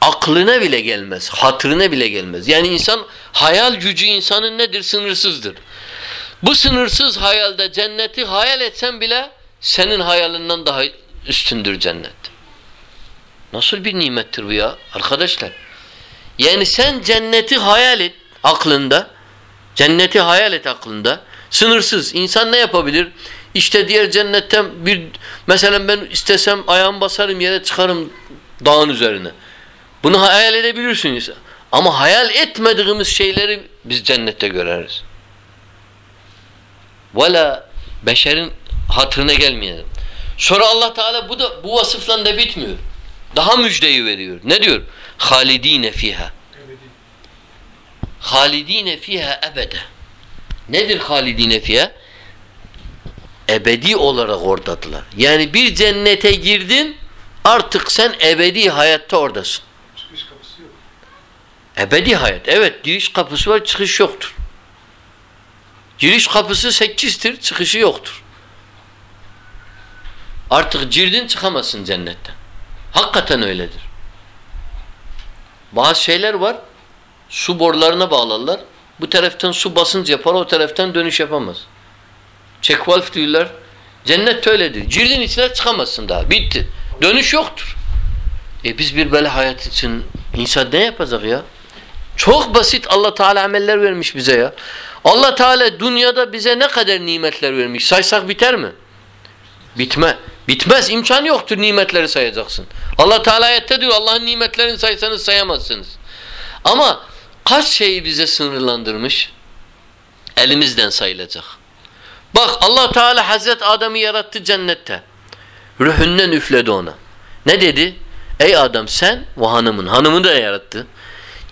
Aklına bile gelmez. Hatırına bile gelmez. Yani insan hayal gücü insanın nedir? Sınırsızdır. Bu sınırsız hayalde cenneti hayal etsen bile senin hayalinden daha üstündür cennet. Nasıl bir nimettir bu ya arkadaşlar? Yani sen cenneti hayal et aklında. Cenneti hayal et aklında. Sınırsız. İnsan ne yapabilir? İşte diğer cennetten bir mesela ben istesem ayağımı basarım yere çıkarım dağın üzerine. Bunu hayal edebilirsiniz. Ama hayal etmediğimiz şeyleri biz cennette göreriz. Vela beşerin hatırına gelmeyelim. Sonra Allah Teala bu da bu vasıfla da bitmiyor. Daha müjdeyi veriyor. Ne diyor? Halidine fiha. Halidine fiha ebede. Nedir halidine fiye? Ebedi olarak oradadılar. Yani bir cennete girdin artık sen ebedi hayatta oradasın. Çıkış kapısı yok. Ebedi hayat. Evet giriş kapısı var çıkış yoktur. Giriş kapısı sekizdir çıkışı yoktur. Artık girdin çıkamazsın cennetten. Hakikaten öyledir. Bazı şeyler var su borularına bağlarlar. Bu taraftan su basınç yapar o taraftan dönüş yapamaz. Check valve diyorlar. Cennet öyledir. Girdin içine çıkamazsın daha. Bitti. Dönüş yoktur. E biz bir böyle hayat için insan ne yapacak ya? Çok basit Allah Teala ameller vermiş bize ya. Allah Teala dünyada bize ne kadar nimetler vermiş. Saysak biter mi? Bitme. Bitmez. imkan yoktur nimetleri sayacaksın. Allah Teala ayette diyor Allah'ın nimetlerini saysanız sayamazsınız. Ama kaç şeyi bize sınırlandırmış? Elimizden sayılacak. Bak Allah Teala Hazret Adem'i yarattı cennette. Ruhundan üfledi ona. Ne dedi? Ey Adam sen ve hanımın, hanımı da yarattı.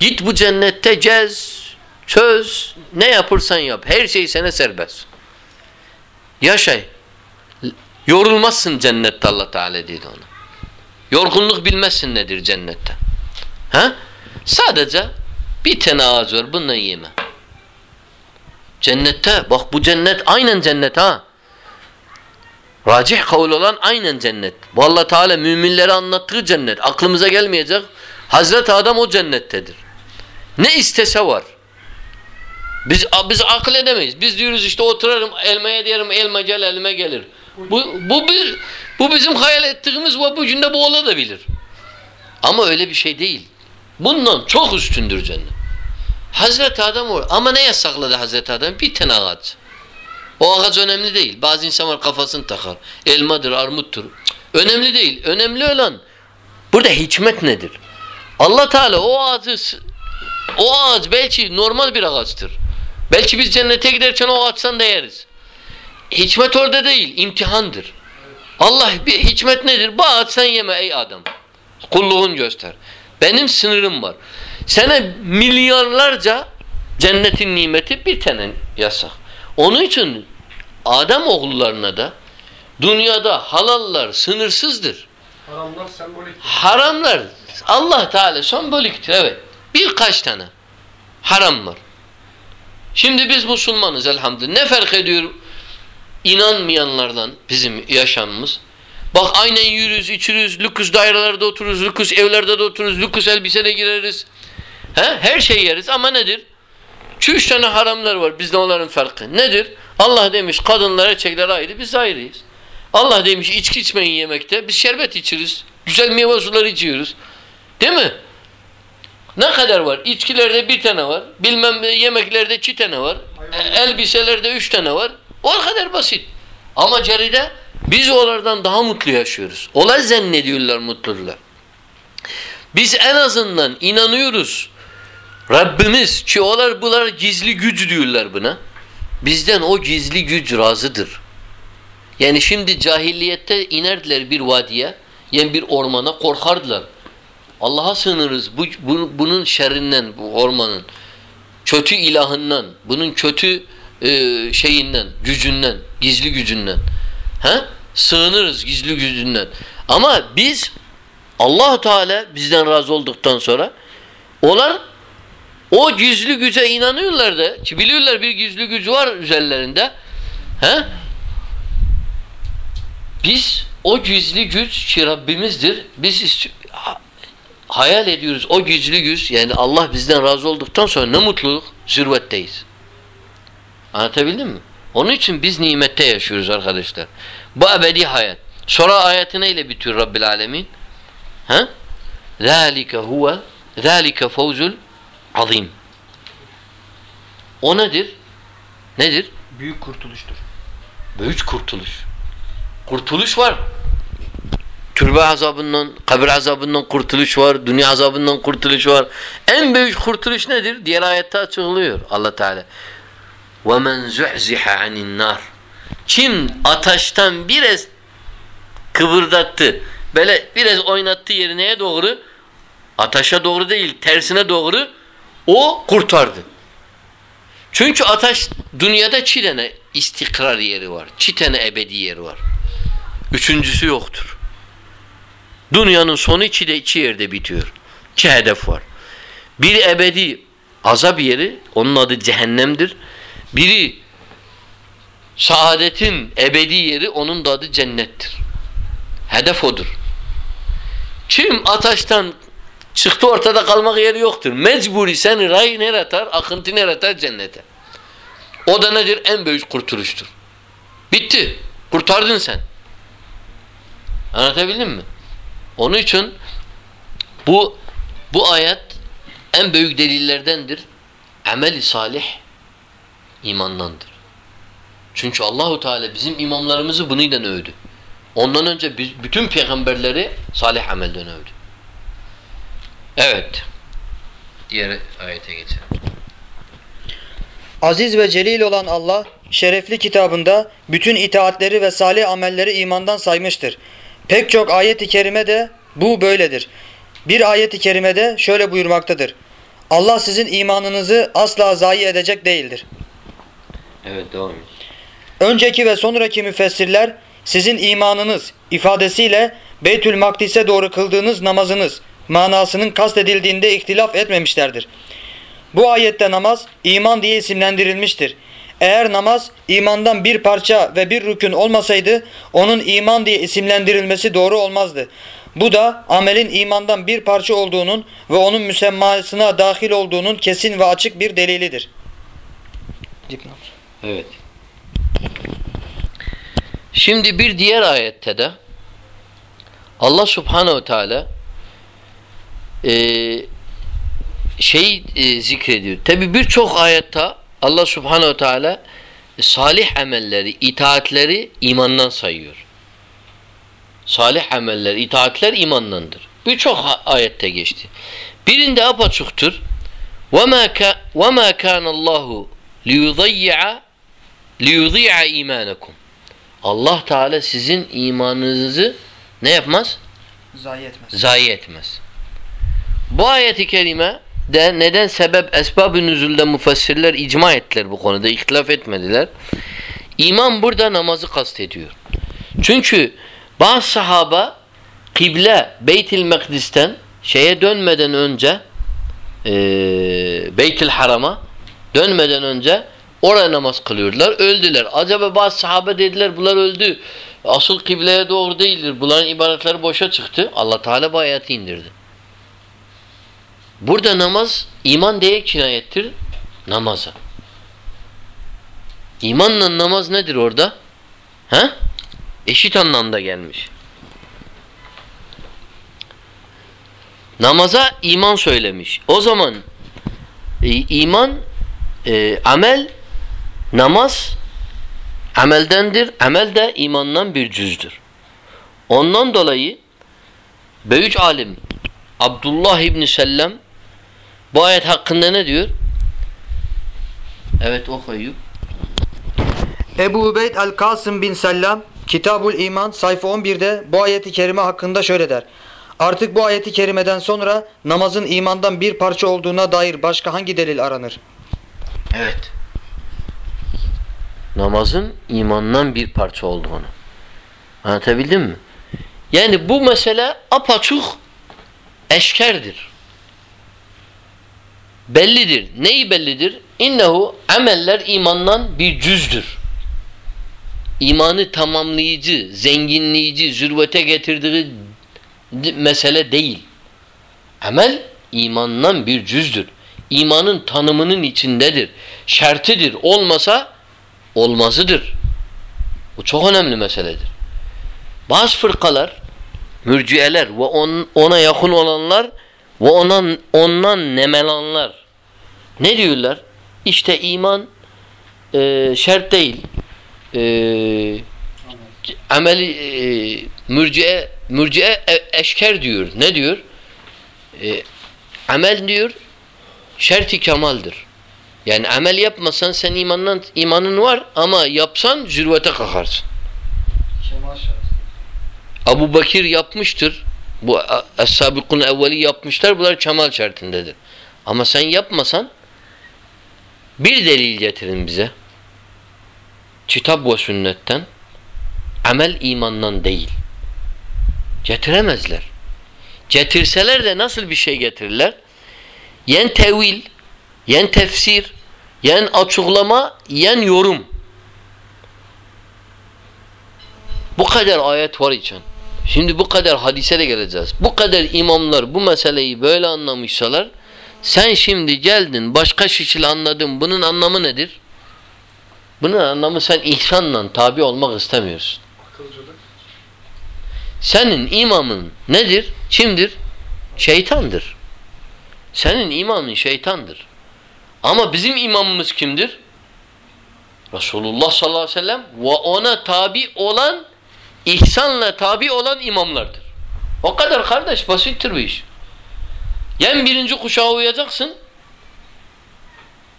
Git bu cennette gez, çöz, ne yapırsan yap. Her şey sana serbest. Yaşay. Yorulmazsın cennette Allah Teala dedi ona. Yorgunluk bilmezsin nedir cennette. Ha? Sadece bir tane ağaç var bundan yeme. Cennette bak bu cennet aynen cennet ha. Racih kavul olan aynen cennet. Bu Allah Teala müminlere anlattığı cennet. Aklımıza gelmeyecek. Hazreti Adam o cennettedir. Ne istese var. Biz biz akıl edemeyiz. Biz diyoruz işte oturarım elmaya diyelim elma gel elime gelir. Bu bu bir bu bizim hayal ettiğimiz ve bu günde bu olabilir. Ama öyle bir şey değil. Bundan çok üstündür cennet. Hazreti Adam o. Ama ne yasakladı Hazreti Adam? Bir tane ağaç. O ağaç önemli değil. Bazı insanlar kafasını takar. Elmadır, armuttur. Önemli değil. Önemli olan burada hikmet nedir? Allah Teala o ağacı o ağaç belki normal bir ağaçtır. Belki biz cennete giderken o ağaçtan da yeriz. Hikmet orada değil, imtihandır. Allah bir hikmet nedir? Bu ağaçtan yeme ey adam. Kulluğun göster. Benim sınırım var. Sana milyarlarca cennetin nimeti bir tane yasak. Onun için Adem oğullarına da dünyada halallar sınırsızdır. Haramlar sembolik. Haramlar Allah Teala semboliktir evet. Birkaç tane haram var. Şimdi biz Müslümanız elhamdülillah. Ne fark ediyor inanmayanlardan bizim yaşamımız? Bak aynen yürürüz, içiriz, lüks dairelerde otururuz, lüks evlerde de otururuz, lüks elbisene gireriz. He? Her şey yeriz ama nedir? Şu tane haramlar var bizde onların farkı. Nedir? Allah demiş kadınlar erkekler ayrı biz ayrıyız. Allah demiş içki içmeyin yemekte biz şerbet içiriz. Güzel meyve suları içiyoruz. Değil mi? Ne kadar var? İçkilerde bir tane var. Bilmem yemeklerde iki tane var. e, Elbiselerde üç tane var. O kadar basit. Ama ceride biz onlardan daha mutlu yaşıyoruz. Olay zannediyorlar mutluluklar. Biz en azından inanıyoruz. Rabbimiz ki olar bular gizli güç diyorlar buna. Bizden o gizli güç razıdır. Yani şimdi cahilliyette inerdiler bir vadiye, yani bir ormana korkardılar. Allah'a sığınırız bu, bu, bunun şerrinden, bu ormanın, kötü ilahından, bunun kötü e, şeyinden, gücünden, gizli gücünden. Ha? Sığınırız gizli gücünden. Ama biz allah Teala bizden razı olduktan sonra onlar o gizli güce inanıyorlar da ki biliyorlar bir gizli gücü var üzerlerinde. He? Biz o gizli güç ki Rabbimizdir. Biz ist- ha- hayal ediyoruz o gizli güç yani Allah bizden razı olduktan sonra ne mutluluk zirvetteyiz. Anlatabildim mi? Onun için biz nimette yaşıyoruz arkadaşlar. Bu ebedi hayat. Sonra ayeti neyle bitiyor Rabbil Alemin? Ha? ذَٰلِكَ هُوَ ذَٰلِكَ فَوْزُ azim. O nedir? Nedir? Büyük kurtuluştur. Büyük kurtuluş. Kurtuluş var. Türbe azabından, kabir azabından kurtuluş var, dünya azabından kurtuluş var. En büyük kurtuluş nedir? Diğer ayette açıklıyor Allah Teala. وَمَنْ زُحْزِحَ عَنِ النَّارِ Kim ateşten biraz kıvırdattı, böyle biraz oynattı yerine doğru, ateşe doğru değil, tersine doğru o kurtardı. Çünkü ateş dünyada çi tane istikrar yeri var. Çi tane ebedi yeri var. Üçüncüsü yoktur. Dünyanın sonu içi iki yerde bitiyor. İki hedef var. Biri ebedi azap yeri, onun adı cehennemdir. Biri saadetin ebedi yeri, onun da adı cennettir. Hedef odur. Kim ateşten çıktı ortada kalmak yeri yoktur. Mecburi seni ray nereye atar, akıntı nereye atar cennete. O da nedir? En büyük kurtuluştur. Bitti. Kurtardın sen. Anlatabildim mi? Onun için bu bu ayet en büyük delillerdendir. Ameli salih imandandır. Çünkü Allahu Teala bizim imamlarımızı bununla övdü. Ondan önce biz bütün peygamberleri salih amelden övdü. Evet. Diğer ayete geçelim. Aziz ve celil olan Allah şerefli kitabında bütün itaatleri ve salih amelleri imandan saymıştır. Pek çok ayet-i kerime de bu böyledir. Bir ayet-i kerimede şöyle buyurmaktadır. Allah sizin imanınızı asla zayi edecek değildir. Evet devam. Önceki ve sonraki müfessirler sizin imanınız ifadesiyle Beytül Makdis'e doğru kıldığınız namazınız manasının kastedildiğinde ihtilaf etmemişlerdir. Bu ayette namaz iman diye isimlendirilmiştir. Eğer namaz imandan bir parça ve bir rükün olmasaydı onun iman diye isimlendirilmesi doğru olmazdı. Bu da amelin imandan bir parça olduğunun ve onun müsemmasına dahil olduğunun kesin ve açık bir delilidir. Evet. Şimdi bir diğer ayette de Allah Subhanahu Teala e, şey e, zikrediyor. Tabi birçok ayette Allah Subhanahu Teala salih amelleri, itaatleri imandan sayıyor. Salih ameller, itaatler imandandır. Birçok a- ayette geçti. Birinde apaçuktur. وَمَا كَ وَمَا كَانَ اللّٰهُ لِيُضَيِّعَ لِيُضِيعَ اِيمَانَكُمْ Allah Teala sizin imanınızı ne yapmaz? Zayi etmez. Zayi etmez. Bu ayeti kerime de neden sebep esbab-ı nüzulde müfessirler icma ettiler bu konuda. ihtilaf etmediler. İman burada namazı kastediyor. Çünkü bazı sahaba kıble Beytil Mekdis'ten şeye dönmeden önce eee Beytül Haram'a dönmeden önce oraya namaz kılıyorlar. Öldüler. Acaba bazı sahabe dediler bunlar öldü. Asıl kıbleye doğru değildir. Bunların ibadetleri boşa çıktı. Allah Teala bu ayeti indirdi. Burada namaz iman diye kinayettir namaza. İmanla namaz nedir orada? He? Eşit anlamda gelmiş. Namaza iman söylemiş. O zaman e, iman e, amel namaz ameldendir. Amel de imandan bir cüzdür. Ondan dolayı büyük alim Abdullah İbni Sellem bu ayet hakkında ne diyor? Evet oku Eyyub. Ebu Ubeyd el-Kasım bin Sellam Kitabul İman sayfa 11'de bu ayeti kerime hakkında şöyle der. Artık bu ayeti kerimeden sonra namazın imandan bir parça olduğuna dair başka hangi delil aranır? Evet. Namazın imandan bir parça olduğunu. Anlatabildim mi? Yani bu mesele apaçuk eşkerdir. Bellidir. Neyi bellidir? İnnehu ameller imandan bir cüzdür. İmanı tamamlayıcı, zenginleyici, zürvete getirdiği mesele değil. Amel imandan bir cüzdür. İmanın tanımının içindedir. Şertidir. Olmasa olmazıdır. Bu çok önemli meseledir. Bazı fırkalar, mürciyeler ve on, ona yakın olanlar ve ona, ondan nemelanlar ne diyorlar? İşte iman e, şert değil. E, ameli e, mürciye mürciye e- eşker diyor. Ne diyor? E, amel diyor şerti kemaldir. Yani amel yapmasan sen imandan imanın var ama yapsan zürvete kalkarsın. Kemal şartı. Abu Bakir yapmıştır. Bu Es-Sabikun evveli yapmışlar. Bunlar kemal şartındadır. Ama sen yapmasan Bir delil getirin bize. Kitap ve sünnetten amel imandan değil. Getiremezler. Getirseler de nasıl bir şey getirirler? Yen tevil, yen tefsir, yen açıklama, yen yorum. Bu kadar ayet var için. Şimdi bu kadar hadise de geleceğiz. Bu kadar imamlar bu meseleyi böyle anlamışsalar sen şimdi geldin başka şekilde anladın. Bunun anlamı nedir? Bunun anlamı sen ihsanla tabi olmak istemiyorsun. Akılcılık. Senin imamın nedir? Kimdir? Şeytandır. Senin imamın şeytandır. Ama bizim imamımız kimdir? Resulullah sallallahu aleyhi ve sellem ve ona tabi olan ihsanla tabi olan imamlardır. O kadar kardeş basittir bu iş. Yen birinci kuşağa uyacaksın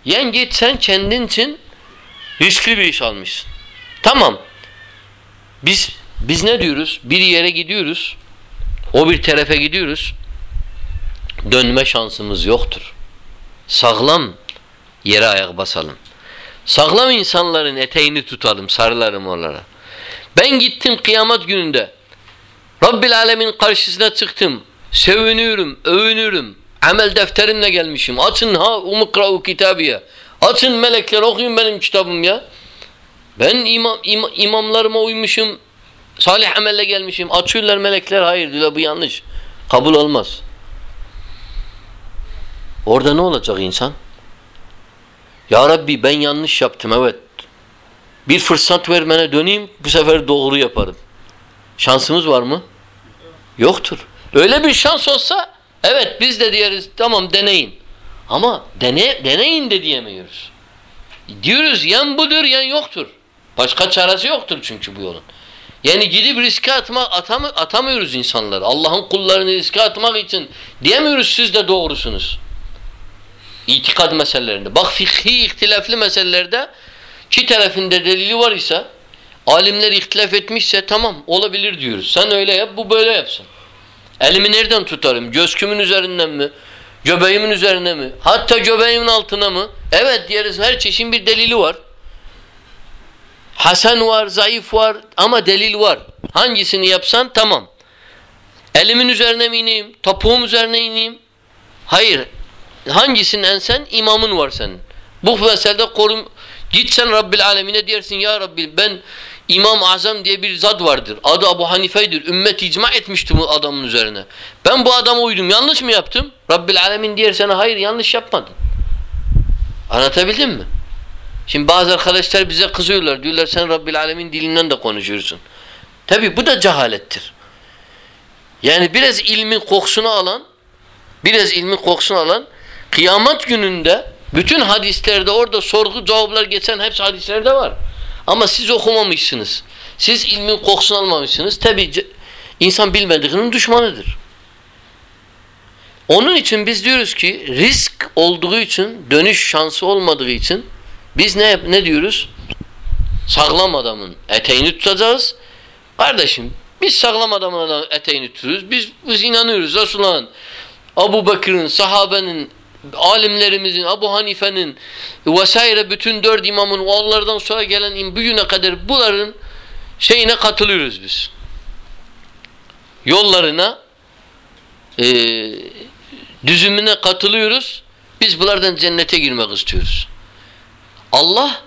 yen git sen kendin için riskli bir iş almışsın. Tamam. Biz biz ne diyoruz? Bir yere gidiyoruz. O bir tarafa gidiyoruz. Dönme şansımız yoktur. Sağlam yere ayak basalım. Sağlam insanların eteğini tutalım, sarılarım onlara. Ben gittim kıyamet gününde. Rabbil Alemin karşısına çıktım. Seviniyorum, övünüyorum. Amel defterimle gelmişim. Açın ha umukra'u kitabiye. Açın melekler okuyun benim kitabım ya. Ben imam, im- imamlarıma uymuşum. Salih amelle gelmişim. Açıyorlar melekler. Hayır diyorlar bu yanlış. Kabul olmaz. Orada ne olacak insan? Ya Rabbi ben yanlış yaptım evet. Bir fırsat ver bana döneyim bu sefer doğru yaparım. Şansımız var mı? Yoktur. Öyle bir şans olsa evet biz de diyeriz tamam deneyin. Ama dene, deneyin de diyemiyoruz. Diyoruz yan budur yan yoktur. Başka çaresi yoktur çünkü bu yolun. Yani gidip riske atma, atam, atamıyoruz insanları. Allah'ın kullarını riske atmak için diyemiyoruz siz de doğrusunuz. İtikad meselelerinde. Bak fıkhi ihtilaflı meselelerde ki tarafında delili var ise alimler ihtilaf etmişse tamam olabilir diyoruz. Sen öyle yap bu böyle yapsın. Elimi nereden tutarım? Gözkümün üzerinden mi? Göbeğimin üzerine mi? Hatta göbeğimin altına mı? Evet diyeriz her çeşit bir delili var. Hasan var, zayıf var ama delil var. Hangisini yapsan tamam. Elimin üzerine mi ineyim? Topuğum üzerine ineyim? Hayır. Hangisini ensen imamın var senin. Bu meselede korum. Git sen Rabbil Alemine dersin ya Rabbi ben İmam Azam diye bir zat vardır. Adı Abu Hanife'dir. Ümmet icma etmişti bu adamın üzerine. Ben bu adama uydum. Yanlış mı yaptım? Rabbil Alemin diyer sana hayır yanlış yapmadın. Anlatabildim mi? Şimdi bazı arkadaşlar bize kızıyorlar. Diyorlar sen Rabbil Alemin dilinden de konuşuyorsun. Tabi bu da cehalettir. Yani biraz ilmin kokusunu alan biraz ilmin kokusunu alan kıyamet gününde bütün hadislerde orada sorgu cevaplar geçen hepsi hadislerde var. Ama siz okumamışsınız. Siz ilmin kokusunu almamışsınız. Tabi insan bilmediğinin düşmanıdır. Onun için biz diyoruz ki risk olduğu için, dönüş şansı olmadığı için biz ne ne diyoruz? Sağlam adamın eteğini tutacağız. Kardeşim biz sağlam adamın eteğini tutuyoruz. Biz, biz inanıyoruz Resulullah'ın, Abu Bakır'ın, sahabenin, alimlerimizin, Abu Hanife'nin vesaire bütün dört imamın onlardan sonra gelen bugüne kadar bunların şeyine katılıyoruz biz. Yollarına e, düzümüne katılıyoruz. Biz bunlardan cennete girmek istiyoruz. Allah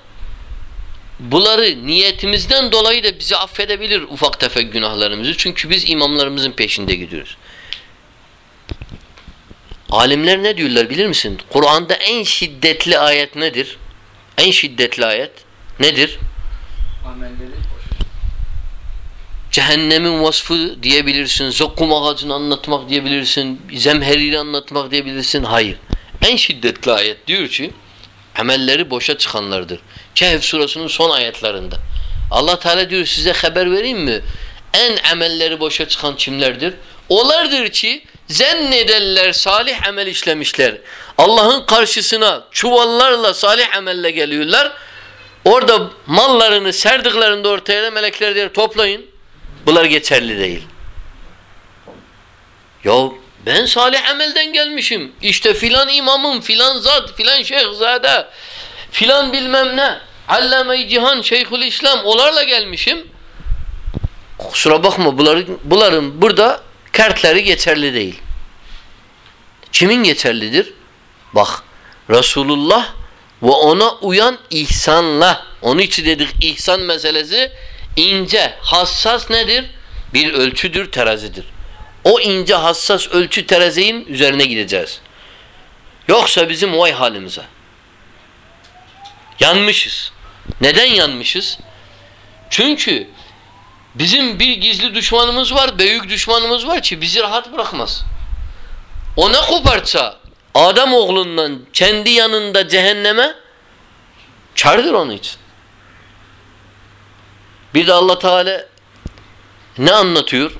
bunları niyetimizden dolayı da bizi affedebilir ufak tefek günahlarımızı. Çünkü biz imamlarımızın peşinde gidiyoruz. Alimler ne diyorlar bilir misin? Kur'an'da en şiddetli ayet nedir? En şiddetli ayet nedir? Cehennemin vasfı diyebilirsin, zakkum ağacını anlatmak diyebilirsin, zemheriri anlatmak diyebilirsin. Hayır. En şiddetli ayet diyor ki amelleri boşa çıkanlardır. Kehf surasının son ayetlerinde. Allah Teala diyor size haber vereyim mi? En amelleri boşa çıkan kimlerdir? Olardır ki zannederler salih amel işlemişler. Allah'ın karşısına çuvallarla salih amelle geliyorlar. Orada mallarını serdiklerinde ortaya da melekler diyor toplayın. Bunlar geçerli değil. Ya ben salih amelden gelmişim. İşte filan imamım, filan zat, filan şeyhzade, filan bilmem ne, Allame-i Cihan, Şeyhül İslam onlarla gelmişim. Kusura bakma bunların, bunların burada kartları geçerli değil. Kimin geçerlidir? Bak Resulullah ve ona uyan ihsanla. Onun için dedik ihsan meselesi ince, hassas nedir? Bir ölçüdür, terazidir. O ince, hassas ölçü terazinin üzerine gideceğiz. Yoksa bizim vay halimize. Yanmışız. Neden yanmışız? Çünkü bizim bir gizli düşmanımız var, büyük düşmanımız var ki bizi rahat bırakmaz. O ne koparsa Adam oğlundan kendi yanında cehenneme çardır onun için. Bir de Allah Teala ne anlatıyor?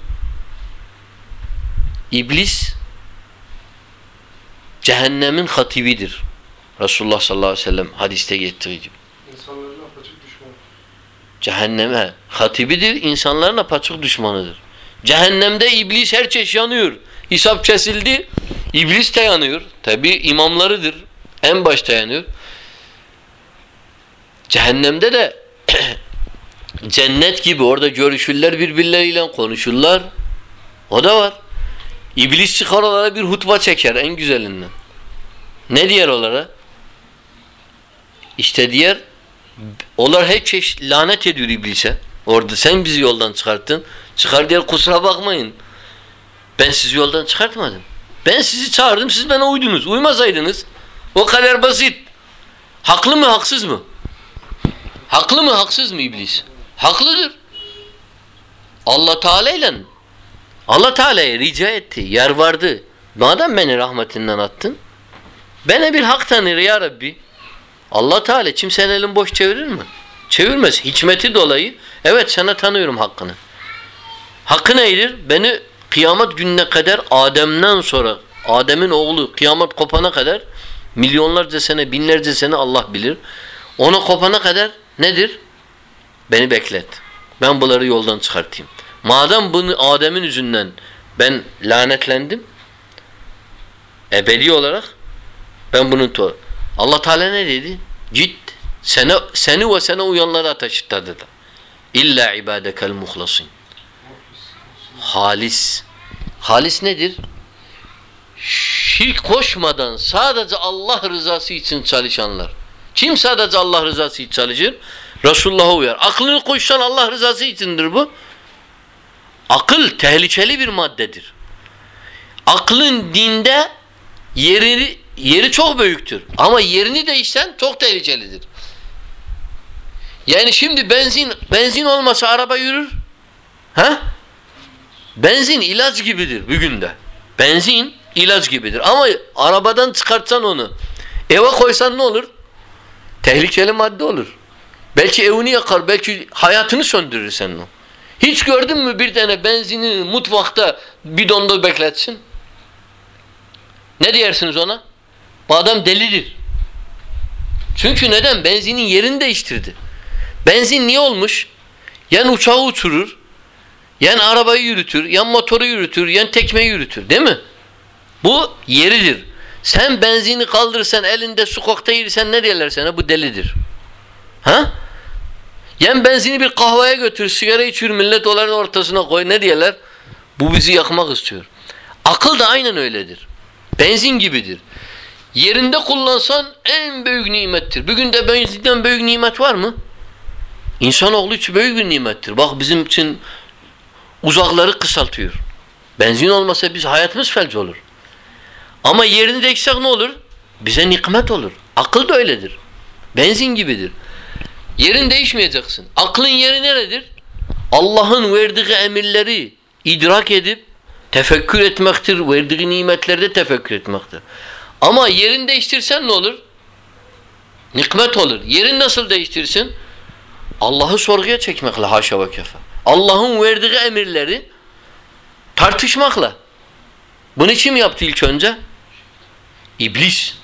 İblis cehennemin hatibidir. Resulullah sallallahu aleyhi ve sellem hadiste getirdiği gibi. Düşmanı. Cehenneme hatibidir, insanların apaçık düşmanıdır. Cehennemde iblis her çeşit yanıyor. Hesap kesildi, iblis de yanıyor. Tabi imamlarıdır. En başta yanıyor. Cehennemde de cennet gibi orada görüşürler birbirleriyle konuşurlar. O da var. İblis çıkar onlara bir hutba çeker en güzelinden. Ne diyer onlara? İşte diğer onlar hep çeşit lanet ediyor iblise. Orada sen bizi yoldan çıkarttın. Çıkar diye kusura bakmayın. Ben sizi yoldan çıkartmadım. Ben sizi çağırdım, siz bana uydunuz. Uymasaydınız o kadar basit. Haklı mı, haksız mı? Haklı mı, haksız mı iblis? Haklıdır. Allah Teala ile Allah Teala'ya rica etti, yer vardı. Madem beni rahmetinden attın, bana bir hak tanır ya Rabbi. Allah Teala kimsenin elini boş çevirir mi? Çevirmez. Hikmeti dolayı evet sana tanıyorum hakkını. Hakkı neydir? Beni kıyamet gününe kadar Adem'den sonra Adem'in oğlu kıyamet kopana kadar milyonlarca sene, binlerce sene Allah bilir. Onu kopana kadar nedir? Beni beklet. Ben bunları yoldan çıkartayım. Madem bunu Adem'in yüzünden ben lanetlendim ebedi olarak ben bunun to Allah Teala ne dedi? Git seni, seni ve sana uyanları ateşte dedi. İlla ibadekel muhlasin. Halis. Halis nedir? Şirk koşmadan sadece Allah rızası için çalışanlar. Kim sadece Allah rızası için çalışır? Resulullah'a uyar. Aklını koşsan Allah rızası içindir bu. Akıl tehlikeli bir maddedir. Aklın dinde yeri yeri çok büyüktür. Ama yerini değişsen çok tehlikelidir. Yani şimdi benzin benzin olmasa araba yürür. Ha? Benzin ilaç gibidir bugün de. Benzin ilaç gibidir. Ama arabadan çıkartsan onu eve koysan ne olur? Tehlikeli madde olur. Belki evini yakar, belki hayatını söndürür senin o. Hiç gördün mü bir tane benzini mutfakta bidonda bekletsin? Ne diyersiniz ona? Bu adam delidir. Çünkü neden? Benzinin yerini değiştirdi. Benzin niye olmuş? Yan uçağı uçurur, yan arabayı yürütür, yan motoru yürütür, yan tekmeyi yürütür. Değil mi? Bu yeridir. Sen benzini kaldırırsan, elinde su kokteyirsen ne derler sana? Bu delidir. Ha? Yan benzini bir kahveye götür, sigara içiyor, millet onların ortasına koy. Ne diyorlar? Bu bizi yakmak istiyor. Akıl da aynen öyledir. Benzin gibidir. Yerinde kullansan en büyük nimettir. Bugün de benzinden büyük nimet var mı? İnsanoğlu için büyük bir nimettir. Bak bizim için uzakları kısaltıyor. Benzin olmasa biz hayatımız felç olur. Ama yerini değişsek ne olur? Bize nikmet olur. Akıl da öyledir. Benzin gibidir. Yerin değişmeyeceksin. Aklın yeri neredir? Allah'ın verdiği emirleri idrak edip tefekkür etmektir. Verdiği nimetlerde tefekkür etmektir. Ama yerini değiştirsen ne olur? Nikmet olur. Yerini nasıl değiştirsin? Allah'ı sorguya çekmekle haşa ve kefe. Allah'ın verdiği emirleri tartışmakla. Bunu kim yaptı ilk önce? İblis.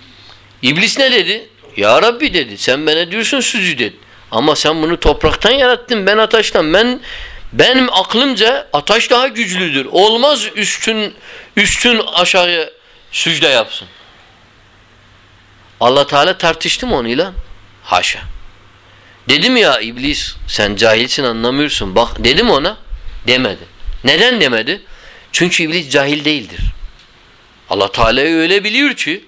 İblis ne dedi? Ya Rabbi dedi. Sen bana diyorsun sücud et. Ama sen bunu topraktan yarattın. Ben ateşten. Ben benim aklımca ateş daha güçlüdür. Olmaz üstün üstün aşağıya sücde yapsın. Allah Teala tartıştı mı onunla? Haşa. Dedim ya iblis sen cahilsin anlamıyorsun. Bak dedim ona. Demedi. Neden demedi? Çünkü iblis cahil değildir. Allah Teala'yı öyle biliyor ki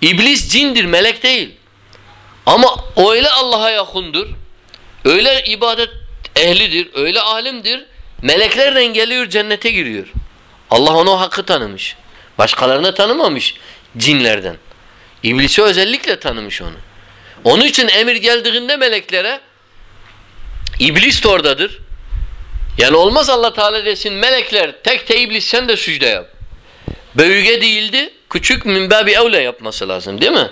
iblis cindir, melek değil. Ama öyle Allah'a yakındır. Öyle ibadet ehlidir, öyle alimdir. Meleklerden geliyor cennete giriyor. Allah onu o hakkı tanımış. Başkalarına tanımamış cinlerden. İblisi özellikle tanımış onu. Onun için emir geldiğinde meleklere iblis de oradadır. Yani olmaz Allah Teala desin melekler tek te iblis sen de sücde yap. Büyüge değildi, küçük minbabi evle yapması lazım değil mi?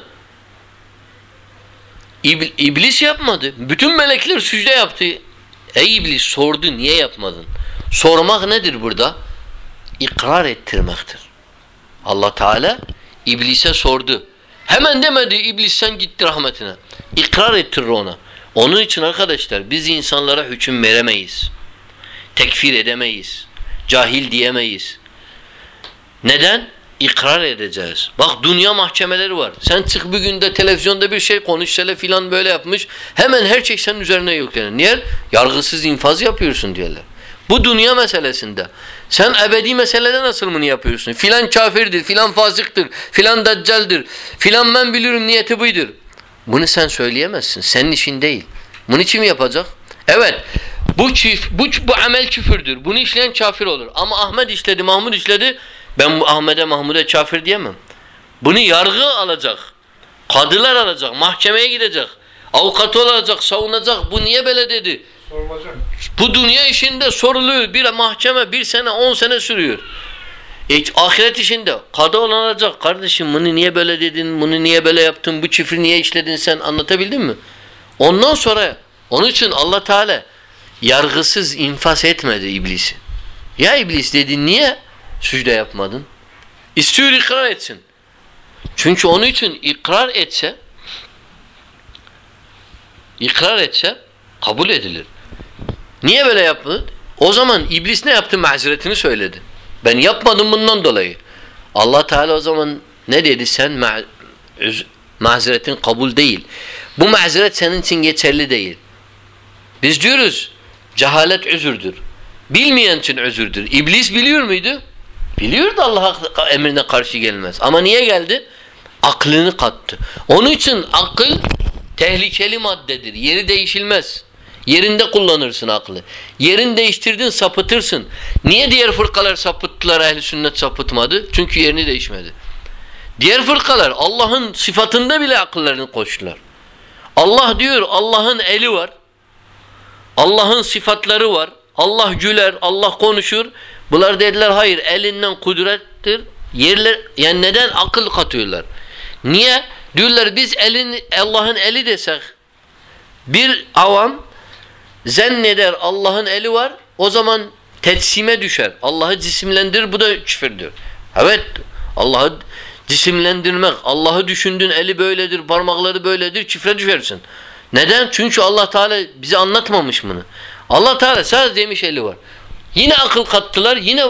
İb- İblis yapmadı. Bütün melekler sücde yaptı. Ey iblis sordu niye yapmadın? Sormak nedir burada? İkrar ettirmektir. Allah Teala iblise sordu. Hemen demedi iblis sen gitti rahmetine. İkrar ettirir ona. Onun için arkadaşlar biz insanlara hüküm veremeyiz. Tekfir edemeyiz. Cahil diyemeyiz. Neden? İkrar edeceğiz. Bak dünya mahkemeleri var. Sen çık bir günde televizyonda bir şey konuş, şöyle filan böyle yapmış. Hemen her şey senin üzerine yüklenir. Niye? Yargısız infaz yapıyorsun diyorlar. Bu dünya meselesinde. Sen ebedi meselede nasıl bunu yapıyorsun? Filan kafirdir, filan fasıktır, filan deccaldir, filan ben bilirim niyeti buydur. Bunu sen söyleyemezsin. Senin işin değil. Bunu kim yapacak? Evet. Bu çift, bu, bu amel küfürdür. Bunu işleyen kafir olur. Ama Ahmet işledi, Mahmud işledi. Ben bu Ahmet'e, Mahmud'a kafir diyemem. Bunu yargı alacak. Kadılar alacak, mahkemeye gidecek. Avukat olacak, savunacak. Bu niye böyle dedi? Sorulacak. Bu dünya işinde soruluyor. Bir mahkeme bir sene, on sene sürüyor. E, ahiret işinde kadı olan olacak. Kardeşim bunu niye böyle dedin, bunu niye böyle yaptın, bu çifri niye işledin sen anlatabildin mi? Ondan sonra onun için Allah Teala yargısız infaz etmedi iblisi. Ya iblis dedi niye sücde yapmadın? İstiyor ikrar etsin. Çünkü onun için ikrar etse ikrar etse kabul edilir. Niye böyle yaptı? O zaman iblis ne yaptı? Mazeretini söyledi. Ben yapmadım bundan dolayı. Allah Teala o zaman ne dedi? Sen ma mazeretin kabul değil. Bu mazeret senin için geçerli değil. Biz diyoruz cehalet özürdür. Bilmeyen için özürdür. İblis biliyor muydu? Biliyordu Allah emrine karşı gelmez. Ama niye geldi? Aklını kattı. Onun için akıl tehlikeli maddedir. Yeri değişilmez. Yerinde kullanırsın aklı. Yerini değiştirdin sapıtırsın. Niye diğer fırkalar sapıttılar ehli sünnet sapıtmadı? Çünkü yerini değişmedi. Diğer fırkalar Allah'ın sıfatında bile akıllarını koştular. Allah diyor Allah'ın eli var. Allah'ın sıfatları var. Allah güler, Allah konuşur. Bunlar dediler hayır elinden kudrettir. Yerler yani neden akıl katıyorlar? Niye? Diyorlar biz elin Allah'ın eli desek bir avam zanneder Allah'ın eli var o zaman tetsime düşer. Allah'ı cisimlendirir bu da küfürdür. Evet Allah'ı cisimlendirmek Allah'ı düşündün eli böyledir parmakları böyledir küfre düşersin. Neden? Çünkü Allah Teala bize anlatmamış bunu. Allah Teala sadece demiş eli var. Yine akıl kattılar yine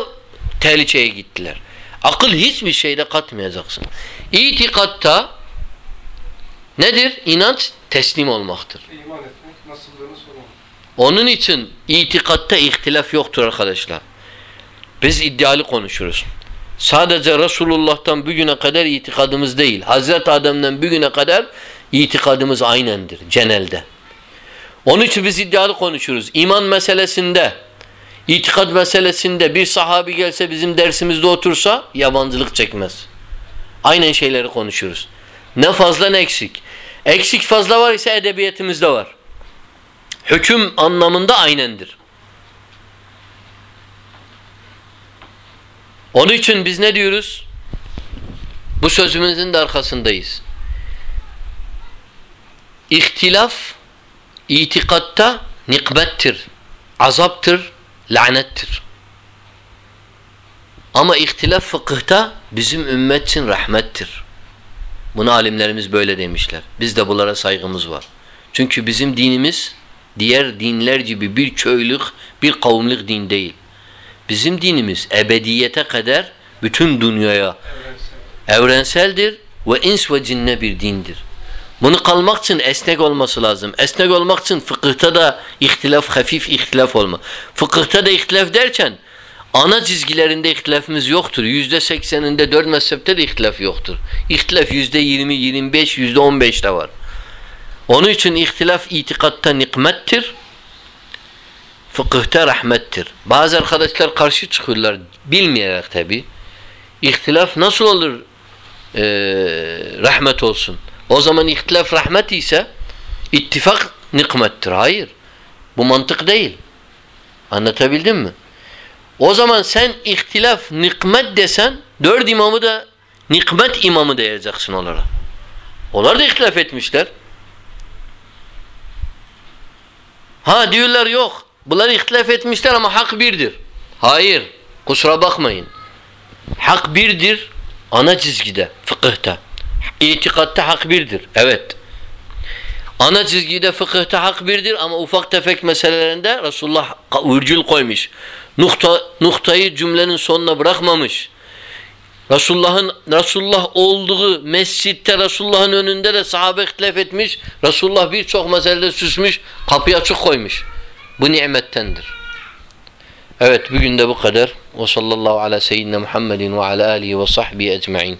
tehlikeye gittiler. Akıl hiçbir şeyde katmayacaksın. İtikatta nedir? İnanç teslim olmaktır. İman etmek. Onun için itikatta ihtilaf yoktur arkadaşlar. Biz iddialı konuşuruz. Sadece Resulullah'tan bugüne kadar itikadımız değil. Hazreti Adem'den bugüne kadar itikadımız aynendir genelde. Onun için biz iddialı konuşuruz. İman meselesinde, itikad meselesinde bir sahabi gelse bizim dersimizde otursa yabancılık çekmez. Aynen şeyleri konuşuruz. Ne fazla ne eksik. Eksik fazla var ise edebiyetimizde var. Hüküm anlamında aynendir. Onun için biz ne diyoruz? Bu sözümüzün de arkasındayız. İhtilaf itikatta nikbettir, azaptır, lanettir. Ama ihtilaf fıkıhta bizim ümmet için rahmettir. Bunu alimlerimiz böyle demişler. Biz de bunlara saygımız var. Çünkü bizim dinimiz diğer dinler gibi bir köylük, bir kavimlik din değil. Bizim dinimiz ebediyete kadar bütün dünyaya Evrensel. evrenseldir ve ins ve cinne bir dindir. Bunu kalmak için esnek olması lazım. Esnek olmak için fıkıhta da ihtilaf, hafif ihtilaf olma. Fıkıhta da ihtilaf derken ana çizgilerinde ihtilafımız yoktur. Yüzde sekseninde dört mezhepte de ihtilaf yoktur. İhtilaf yüzde yirmi, yirmi beş, yüzde on beşte var. Onun için ihtilaf itikatta nikmettir. Fıkıhta rahmettir. Bazı arkadaşlar karşı çıkıyorlar bilmeyerek tabi. İhtilaf nasıl olur eee, rahmet olsun? O zaman ihtilaf rahmet ise ittifak nikmettir. Hayır. Bu mantık değil. Anlatabildim mi? O zaman sen ihtilaf nikmet desen dört imamı da nikmet imamı diyeceksin onlara. Onlar da ihtilaf etmişler. Ha diyorlar yok. Bunlar ihtilaf etmişler ama hak birdir. Hayır. Kusura bakmayın. Hak birdir ana çizgide, fıkıhta. İtikatta hak birdir. Evet. Ana çizgide fıkıhta hak birdir ama ufak tefek meselelerinde Resulullah virgül koymuş. Nokta, noktayı cümlenin sonuna bırakmamış. Resulullah'ın Resulullah olduğu mescitte Resulullah'ın önünde de sahabe ihtilaf etmiş. Resulullah birçok meselede susmuş, kapıyı açık koymuş. Bu nimettendir. Evet bugün de bu kadar. Ve sallallahu ala seyyidina Muhammedin ve ala alihi ve sahbihi ecmaîn.